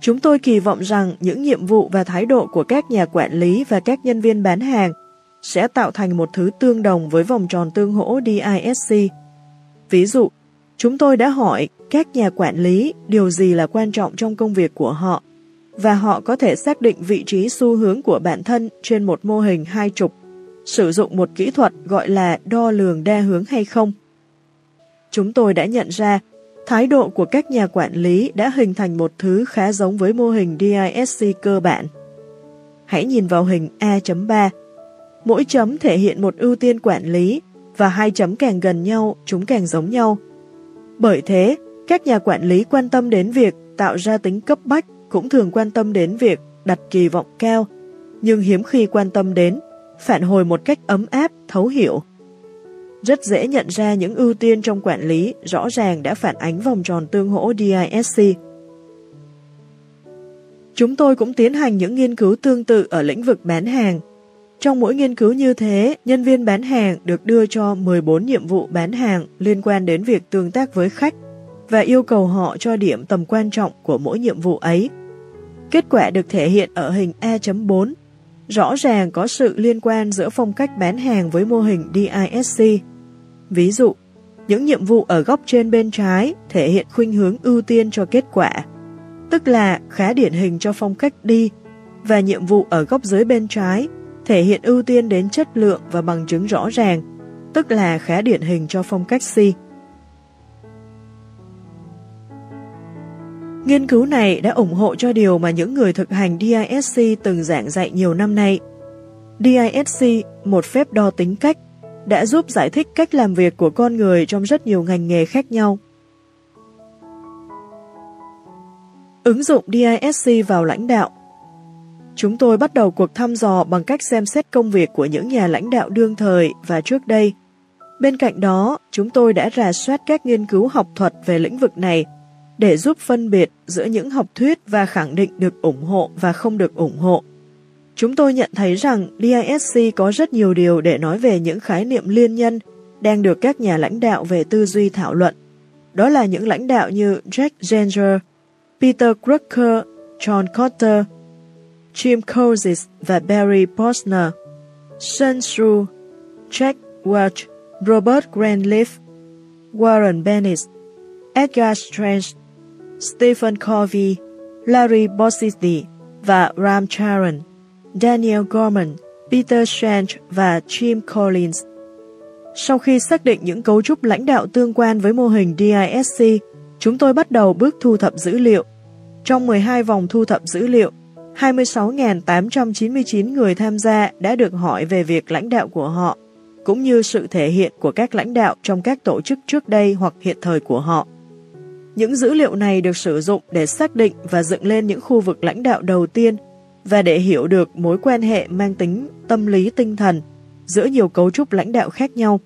Chúng tôi kỳ vọng rằng những nhiệm vụ và thái độ của các nhà quản lý và các nhân viên bán hàng sẽ tạo thành một thứ tương đồng với vòng tròn tương hỗ DISC. Ví dụ, chúng tôi đã hỏi các nhà quản lý điều gì là quan trọng trong công việc của họ và họ có thể xác định vị trí xu hướng của bản thân trên một mô hình hai trục, sử dụng một kỹ thuật gọi là đo lường đa hướng hay không. Chúng tôi đã nhận ra thái độ của các nhà quản lý đã hình thành một thứ khá giống với mô hình DISC cơ bản. Hãy nhìn vào hình A.3. Mỗi chấm thể hiện một ưu tiên quản lý và hai chấm càng gần nhau, chúng càng giống nhau. Bởi thế, các nhà quản lý quan tâm đến việc tạo ra tính cấp bách cũng thường quan tâm đến việc đặt kỳ vọng cao, nhưng hiếm khi quan tâm đến phản hồi một cách ấm áp, thấu hiểu. Rất dễ nhận ra những ưu tiên trong quản lý rõ ràng đã phản ánh vòng tròn tương hỗ DISC. Chúng tôi cũng tiến hành những nghiên cứu tương tự ở lĩnh vực bán hàng. Trong mỗi nghiên cứu như thế, nhân viên bán hàng được đưa cho 14 nhiệm vụ bán hàng liên quan đến việc tương tác với khách và yêu cầu họ cho điểm tầm quan trọng của mỗi nhiệm vụ ấy. Kết quả được thể hiện ở hình A.4. Rõ ràng có sự liên quan giữa phong cách bán hàng với mô hình DISC. Ví dụ, những nhiệm vụ ở góc trên bên trái thể hiện khuynh hướng ưu tiên cho kết quả, tức là khá điển hình cho phong cách đi, và nhiệm vụ ở góc dưới bên trái thể hiện ưu tiên đến chất lượng và bằng chứng rõ ràng, tức là khá điển hình cho phong cách C. Nghiên cứu này đã ủng hộ cho điều mà những người thực hành DISC từng giảng dạy nhiều năm nay. DISC, một phép đo tính cách, đã giúp giải thích cách làm việc của con người trong rất nhiều ngành nghề khác nhau. Ứng dụng DISC vào lãnh đạo Chúng tôi bắt đầu cuộc thăm dò bằng cách xem xét công việc của những nhà lãnh đạo đương thời và trước đây. Bên cạnh đó, chúng tôi đã rà soát các nghiên cứu học thuật về lĩnh vực này để giúp phân biệt giữa những học thuyết và khẳng định được ủng hộ và không được ủng hộ. Chúng tôi nhận thấy rằng DISC có rất nhiều điều để nói về những khái niệm liên nhân đang được các nhà lãnh đạo về tư duy thảo luận. Đó là những lãnh đạo như Jack Zenger, Peter Drucker, John Cotter, Jim Coates và Barry Posner. Sun Tzu, Jack Welch, Robert Grantleaf, Warren Bennett, Edgar Strange, Stephen Covey, Larry Bossidy và Ram Charan, Daniel Gorman, Peter Strange và Jim Collins. Sau khi xác định những cấu trúc lãnh đạo tương quan với mô hình DISC, chúng tôi bắt đầu bước thu thập dữ liệu. Trong 12 vòng thu thập dữ liệu, 26.899 người tham gia đã được hỏi về việc lãnh đạo của họ, cũng như sự thể hiện của các lãnh đạo trong các tổ chức trước đây hoặc hiện thời của họ. Những dữ liệu này được sử dụng để xác định và dựng lên những khu vực lãnh đạo đầu tiên và để hiểu được mối quan hệ mang tính tâm lý tinh thần giữa nhiều cấu trúc lãnh đạo khác nhau.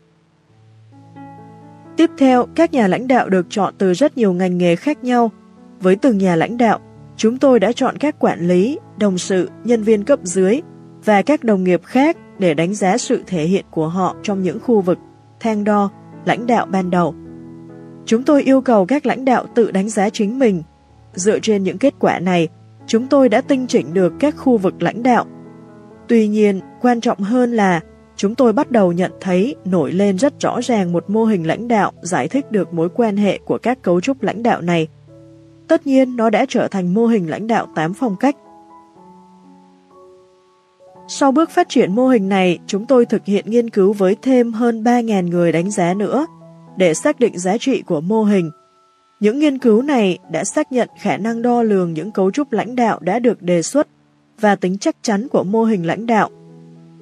Tiếp theo, các nhà lãnh đạo được chọn từ rất nhiều ngành nghề khác nhau. Với từng nhà lãnh đạo, chúng tôi đã chọn các quản lý, đồng sự, nhân viên cấp dưới và các đồng nghiệp khác để đánh giá sự thể hiện của họ trong những khu vực thang đo, lãnh đạo ban đầu. Chúng tôi yêu cầu các lãnh đạo tự đánh giá chính mình. Dựa trên những kết quả này, chúng tôi đã tinh chỉnh được các khu vực lãnh đạo. Tuy nhiên, quan trọng hơn là chúng tôi bắt đầu nhận thấy nổi lên rất rõ ràng một mô hình lãnh đạo giải thích được mối quan hệ của các cấu trúc lãnh đạo này. Tất nhiên, nó đã trở thành mô hình lãnh đạo 8 phong cách. Sau bước phát triển mô hình này, chúng tôi thực hiện nghiên cứu với thêm hơn 3.000 người đánh giá nữa để xác định giá trị của mô hình. Những nghiên cứu này đã xác nhận khả năng đo lường những cấu trúc lãnh đạo đã được đề xuất và tính chắc chắn của mô hình lãnh đạo.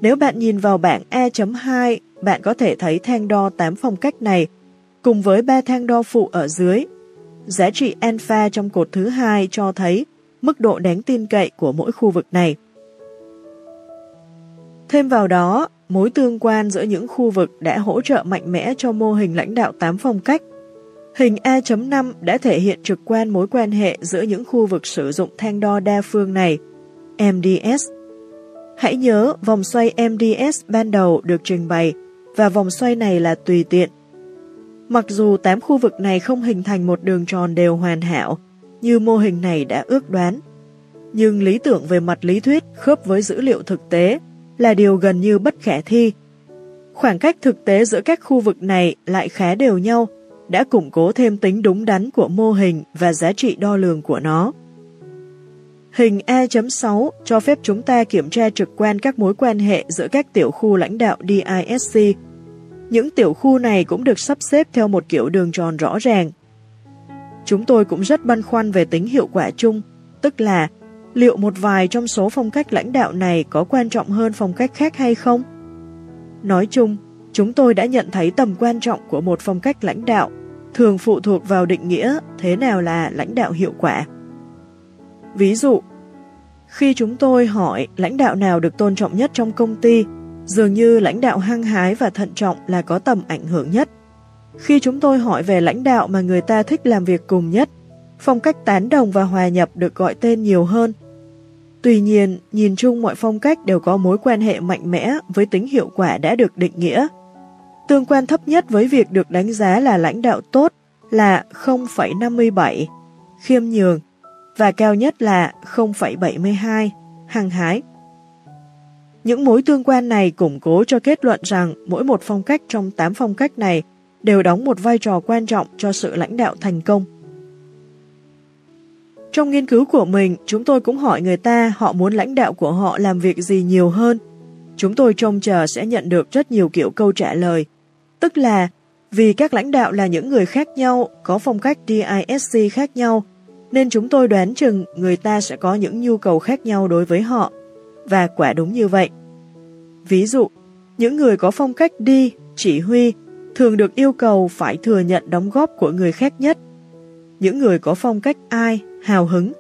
Nếu bạn nhìn vào bảng E.2, bạn có thể thấy thang đo 8 phong cách này cùng với ba thang đo phụ ở dưới. Giá trị alpha trong cột thứ hai cho thấy mức độ đáng tin cậy của mỗi khu vực này. Thêm vào đó, mối tương quan giữa những khu vực đã hỗ trợ mạnh mẽ cho mô hình lãnh đạo 8 phong cách. Hình A.5 đã thể hiện trực quan mối quan hệ giữa những khu vực sử dụng thang đo đa phương này, MDS. Hãy nhớ vòng xoay MDS ban đầu được trình bày và vòng xoay này là tùy tiện. Mặc dù 8 khu vực này không hình thành một đường tròn đều hoàn hảo, như mô hình này đã ước đoán, nhưng lý tưởng về mặt lý thuyết khớp với dữ liệu thực tế là điều gần như bất khả thi. Khoảng cách thực tế giữa các khu vực này lại khá đều nhau, đã củng cố thêm tính đúng đắn của mô hình và giá trị đo lường của nó. Hình A.6 cho phép chúng ta kiểm tra trực quan các mối quan hệ giữa các tiểu khu lãnh đạo DISC. Những tiểu khu này cũng được sắp xếp theo một kiểu đường tròn rõ ràng. Chúng tôi cũng rất băn khoăn về tính hiệu quả chung, tức là liệu một vài trong số phong cách lãnh đạo này có quan trọng hơn phong cách khác hay không? Nói chung, chúng tôi đã nhận thấy tầm quan trọng của một phong cách lãnh đạo thường phụ thuộc vào định nghĩa thế nào là lãnh đạo hiệu quả. Ví dụ, khi chúng tôi hỏi lãnh đạo nào được tôn trọng nhất trong công ty, dường như lãnh đạo hăng hái và thận trọng là có tầm ảnh hưởng nhất. Khi chúng tôi hỏi về lãnh đạo mà người ta thích làm việc cùng nhất, phong cách tán đồng và hòa nhập được gọi tên nhiều hơn. Tuy nhiên, nhìn chung mọi phong cách đều có mối quan hệ mạnh mẽ với tính hiệu quả đã được định nghĩa. Tương quan thấp nhất với việc được đánh giá là lãnh đạo tốt là 0,57, khiêm nhường, và cao nhất là 0,72, hăng hái. Những mối tương quan này củng cố cho kết luận rằng mỗi một phong cách trong 8 phong cách này đều đóng một vai trò quan trọng cho sự lãnh đạo thành công. Trong nghiên cứu của mình, chúng tôi cũng hỏi người ta họ muốn lãnh đạo của họ làm việc gì nhiều hơn. Chúng tôi trông chờ sẽ nhận được rất nhiều kiểu câu trả lời. Tức là, vì các lãnh đạo là những người khác nhau, có phong cách DISC khác nhau, nên chúng tôi đoán chừng người ta sẽ có những nhu cầu khác nhau đối với họ. Và quả đúng như vậy. Ví dụ, những người có phong cách đi, chỉ huy, thường được yêu cầu phải thừa nhận đóng góp của người khác nhất. Những người có phong cách ai, hào hứng.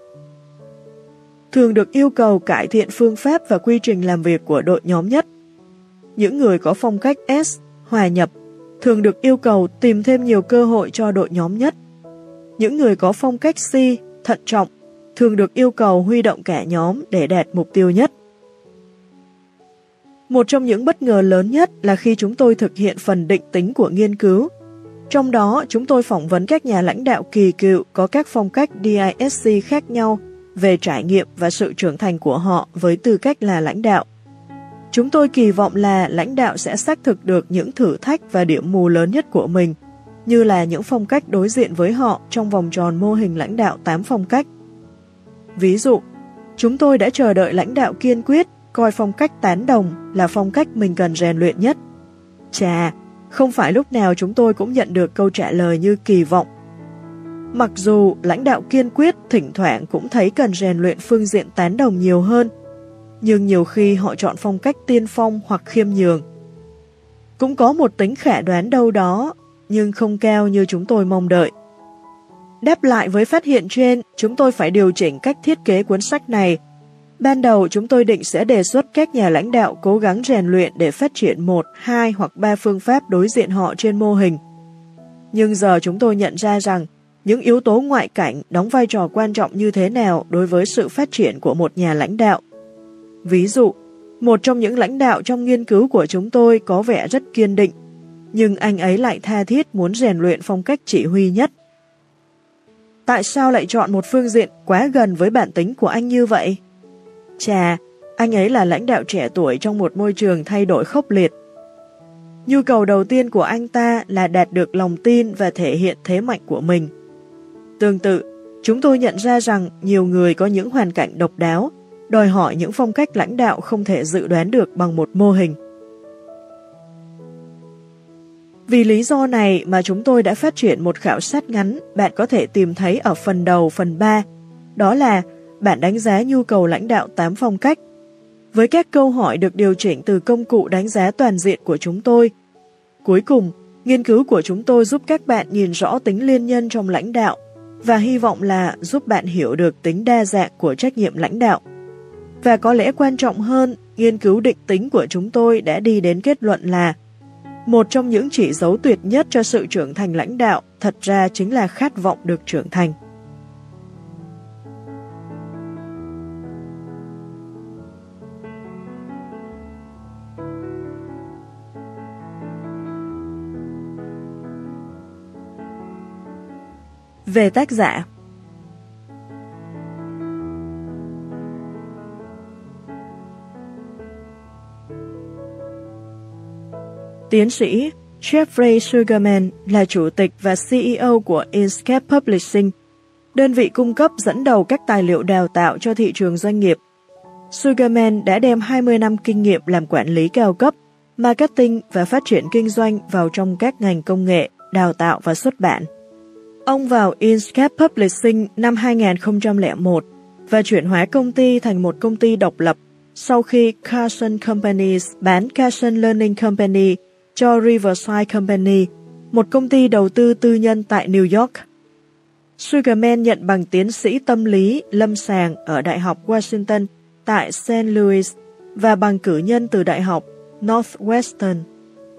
Thường được yêu cầu cải thiện phương pháp và quy trình làm việc của đội nhóm nhất. Những người có phong cách S, hòa nhập, thường được yêu cầu tìm thêm nhiều cơ hội cho đội nhóm nhất. Những người có phong cách C, thận trọng, thường được yêu cầu huy động cả nhóm để đạt mục tiêu nhất. Một trong những bất ngờ lớn nhất là khi chúng tôi thực hiện phần định tính của nghiên cứu, trong đó, chúng tôi phỏng vấn các nhà lãnh đạo kỳ cựu có các phong cách DISC khác nhau về trải nghiệm và sự trưởng thành của họ với tư cách là lãnh đạo. Chúng tôi kỳ vọng là lãnh đạo sẽ xác thực được những thử thách và điểm mù lớn nhất của mình, như là những phong cách đối diện với họ trong vòng tròn mô hình lãnh đạo 8 phong cách. Ví dụ, chúng tôi đã chờ đợi lãnh đạo kiên quyết coi phong cách tán đồng là phong cách mình cần rèn luyện nhất. Chà, không phải lúc nào chúng tôi cũng nhận được câu trả lời như kỳ vọng. Mặc dù lãnh đạo kiên quyết thỉnh thoảng cũng thấy cần rèn luyện phương diện tán đồng nhiều hơn, nhưng nhiều khi họ chọn phong cách tiên phong hoặc khiêm nhường. Cũng có một tính khả đoán đâu đó, nhưng không cao như chúng tôi mong đợi. Đáp lại với phát hiện trên, chúng tôi phải điều chỉnh cách thiết kế cuốn sách này. Ban đầu chúng tôi định sẽ đề xuất các nhà lãnh đạo cố gắng rèn luyện để phát triển một, hai hoặc ba phương pháp đối diện họ trên mô hình. Nhưng giờ chúng tôi nhận ra rằng những yếu tố ngoại cảnh đóng vai trò quan trọng như thế nào đối với sự phát triển của một nhà lãnh đạo. Ví dụ, một trong những lãnh đạo trong nghiên cứu của chúng tôi có vẻ rất kiên định, nhưng anh ấy lại tha thiết muốn rèn luyện phong cách chỉ huy nhất. Tại sao lại chọn một phương diện quá gần với bản tính của anh như vậy? Chà, anh ấy là lãnh đạo trẻ tuổi trong một môi trường thay đổi khốc liệt. Nhu cầu đầu tiên của anh ta là đạt được lòng tin và thể hiện thế mạnh của mình. Tương tự, chúng tôi nhận ra rằng nhiều người có những hoàn cảnh độc đáo, đòi hỏi những phong cách lãnh đạo không thể dự đoán được bằng một mô hình. Vì lý do này mà chúng tôi đã phát triển một khảo sát ngắn bạn có thể tìm thấy ở phần đầu phần 3, đó là bạn đánh giá nhu cầu lãnh đạo 8 phong cách. Với các câu hỏi được điều chỉnh từ công cụ đánh giá toàn diện của chúng tôi. Cuối cùng, nghiên cứu của chúng tôi giúp các bạn nhìn rõ tính liên nhân trong lãnh đạo và hy vọng là giúp bạn hiểu được tính đa dạng của trách nhiệm lãnh đạo. Và có lẽ quan trọng hơn, nghiên cứu định tính của chúng tôi đã đi đến kết luận là một trong những chỉ dấu tuyệt nhất cho sự trưởng thành lãnh đạo thật ra chính là khát vọng được trưởng thành. Về tác giả Tiến sĩ Jeffrey Sugarman là chủ tịch và CEO của Inscape Publishing, đơn vị cung cấp dẫn đầu các tài liệu đào tạo cho thị trường doanh nghiệp. Sugarman đã đem 20 năm kinh nghiệm làm quản lý cao cấp, marketing và phát triển kinh doanh vào trong các ngành công nghệ, đào tạo và xuất bản. Ông vào Inscape Publishing năm 2001 và chuyển hóa công ty thành một công ty độc lập sau khi Carson Companies bán Carson Learning Company cho Riverside Company, một công ty đầu tư tư nhân tại New York. Sugarman nhận bằng tiến sĩ tâm lý lâm sàng ở Đại học Washington tại St. Louis và bằng cử nhân từ Đại học Northwestern.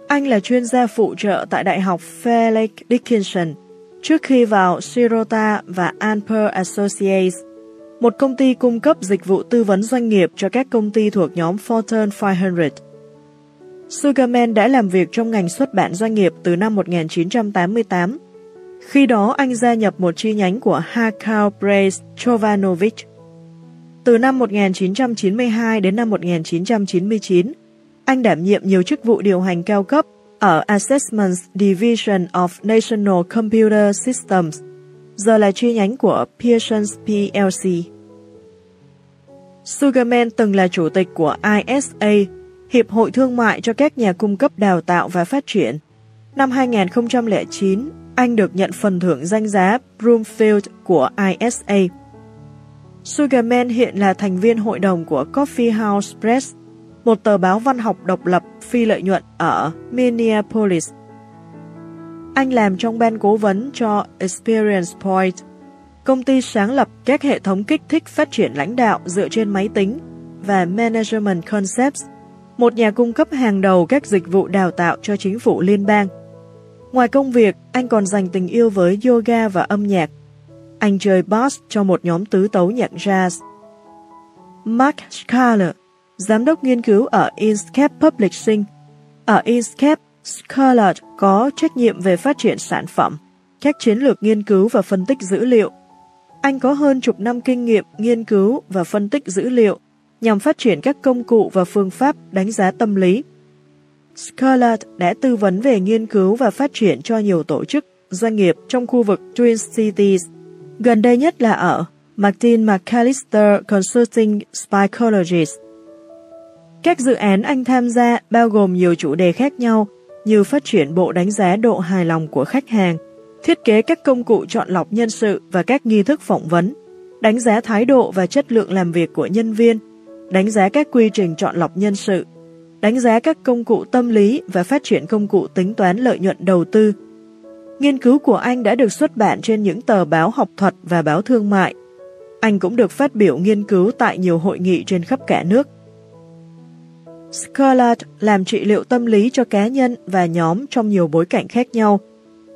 Anh là chuyên gia phụ trợ tại Đại học Fairleigh Dickinson trước khi vào Sirota và Anper Associates, một công ty cung cấp dịch vụ tư vấn doanh nghiệp cho các công ty thuộc nhóm Fortune 500. Sugarman đã làm việc trong ngành xuất bản doanh nghiệp từ năm 1988. Khi đó anh gia nhập một chi nhánh của Hakao Brace Chovanovic. Từ năm 1992 đến năm 1999, anh đảm nhiệm nhiều chức vụ điều hành cao cấp ở Assessment Division of National Computer Systems, giờ là chi nhánh của Pearson's PLC. Sugarman từng là chủ tịch của ISA, Hiệp hội Thương mại cho các nhà cung cấp đào tạo và phát triển. Năm 2009, anh được nhận phần thưởng danh giá Broomfield của ISA. Sugarman hiện là thành viên hội đồng của Coffee House Press, một tờ báo văn học độc lập phi lợi nhuận ở Minneapolis. Anh làm trong ban cố vấn cho Experience Point, công ty sáng lập các hệ thống kích thích phát triển lãnh đạo dựa trên máy tính và Management Concepts một nhà cung cấp hàng đầu các dịch vụ đào tạo cho chính phủ liên bang. Ngoài công việc, anh còn dành tình yêu với yoga và âm nhạc. Anh chơi bass cho một nhóm tứ tấu nhạc jazz. Mark Schaller giám đốc nghiên cứu ở Inscape Publishing. Ở Inscape, Scarlett có trách nhiệm về phát triển sản phẩm, các chiến lược nghiên cứu và phân tích dữ liệu. Anh có hơn chục năm kinh nghiệm nghiên cứu và phân tích dữ liệu nhằm phát triển các công cụ và phương pháp đánh giá tâm lý. Scarlett đã tư vấn về nghiên cứu và phát triển cho nhiều tổ chức, doanh nghiệp trong khu vực Twin Cities, gần đây nhất là ở Martin McAllister Consulting Psychologist. Các dự án anh tham gia bao gồm nhiều chủ đề khác nhau như phát triển bộ đánh giá độ hài lòng của khách hàng, thiết kế các công cụ chọn lọc nhân sự và các nghi thức phỏng vấn, đánh giá thái độ và chất lượng làm việc của nhân viên, đánh giá các quy trình chọn lọc nhân sự, đánh giá các công cụ tâm lý và phát triển công cụ tính toán lợi nhuận đầu tư. Nghiên cứu của anh đã được xuất bản trên những tờ báo học thuật và báo thương mại. Anh cũng được phát biểu nghiên cứu tại nhiều hội nghị trên khắp cả nước. Scarlett làm trị liệu tâm lý cho cá nhân và nhóm trong nhiều bối cảnh khác nhau.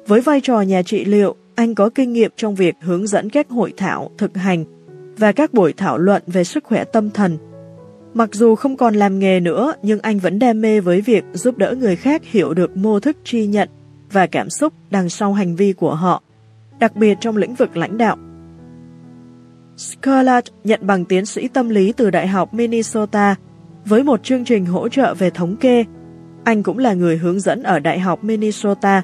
Với vai trò nhà trị liệu, anh có kinh nghiệm trong việc hướng dẫn các hội thảo, thực hành và các buổi thảo luận về sức khỏe tâm thần. Mặc dù không còn làm nghề nữa, nhưng anh vẫn đam mê với việc giúp đỡ người khác hiểu được mô thức tri nhận và cảm xúc đằng sau hành vi của họ, đặc biệt trong lĩnh vực lãnh đạo. Scarlett nhận bằng tiến sĩ tâm lý từ Đại học Minnesota với một chương trình hỗ trợ về thống kê. Anh cũng là người hướng dẫn ở Đại học Minnesota.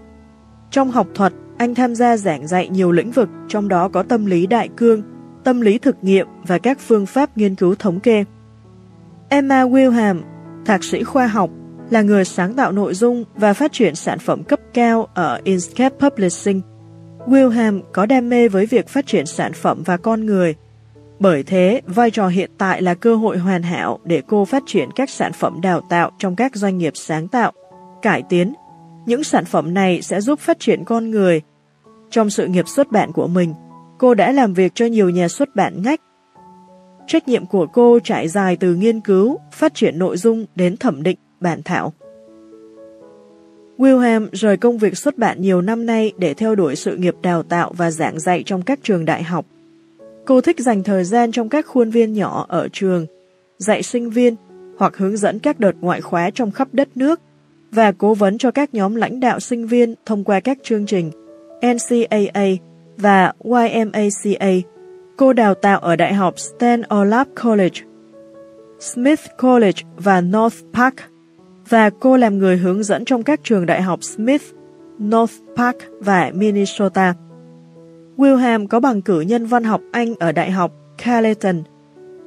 Trong học thuật, anh tham gia giảng dạy nhiều lĩnh vực, trong đó có tâm lý đại cương, tâm lý thực nghiệm và các phương pháp nghiên cứu thống kê. Emma Wilhelm, thạc sĩ khoa học, là người sáng tạo nội dung và phát triển sản phẩm cấp cao ở Inscape Publishing. Wilhelm có đam mê với việc phát triển sản phẩm và con người, bởi thế, vai trò hiện tại là cơ hội hoàn hảo để cô phát triển các sản phẩm đào tạo trong các doanh nghiệp sáng tạo, cải tiến. Những sản phẩm này sẽ giúp phát triển con người. Trong sự nghiệp xuất bản của mình, cô đã làm việc cho nhiều nhà xuất bản ngách. Trách nhiệm của cô trải dài từ nghiên cứu, phát triển nội dung đến thẩm định, bản thảo. Wilhelm rời công việc xuất bản nhiều năm nay để theo đuổi sự nghiệp đào tạo và giảng dạy trong các trường đại học. Cô thích dành thời gian trong các khuôn viên nhỏ ở trường, dạy sinh viên hoặc hướng dẫn các đợt ngoại khóa trong khắp đất nước và cố vấn cho các nhóm lãnh đạo sinh viên thông qua các chương trình NCAA và YMACA. Cô đào tạo ở Đại học Stan Olaf College, Smith College và North Park và cô làm người hướng dẫn trong các trường đại học Smith, North Park và Minnesota. Wilhelm có bằng cử nhân văn học Anh ở Đại học Carleton.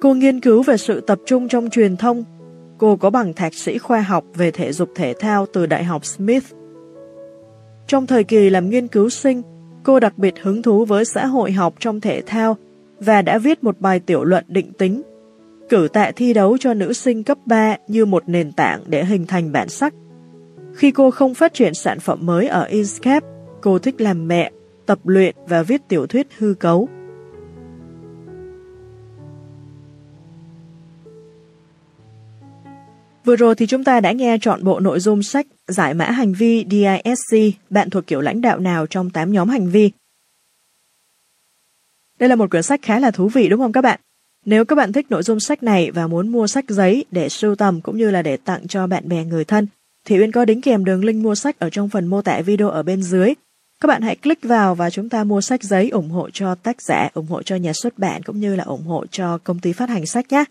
Cô nghiên cứu về sự tập trung trong truyền thông. Cô có bằng thạc sĩ khoa học về thể dục thể thao từ Đại học Smith. Trong thời kỳ làm nghiên cứu sinh, cô đặc biệt hứng thú với xã hội học trong thể thao và đã viết một bài tiểu luận định tính, cử tạ thi đấu cho nữ sinh cấp 3 như một nền tảng để hình thành bản sắc. Khi cô không phát triển sản phẩm mới ở Inscape, cô thích làm mẹ tập luyện và viết tiểu thuyết hư cấu. Vừa rồi thì chúng ta đã nghe chọn bộ nội dung sách Giải mã hành vi DISC, bạn thuộc kiểu lãnh đạo nào trong 8 nhóm hành vi. Đây là một quyển sách khá là thú vị đúng không các bạn? Nếu các bạn thích nội dung sách này và muốn mua sách giấy để sưu tầm cũng như là để tặng cho bạn bè người thân, thì Uyên có đính kèm đường link mua sách ở trong phần mô tả video ở bên dưới. Các bạn hãy click vào và chúng ta mua sách giấy ủng hộ cho tác giả, ủng hộ cho nhà xuất bản cũng như là ủng hộ cho công ty phát hành sách nhé.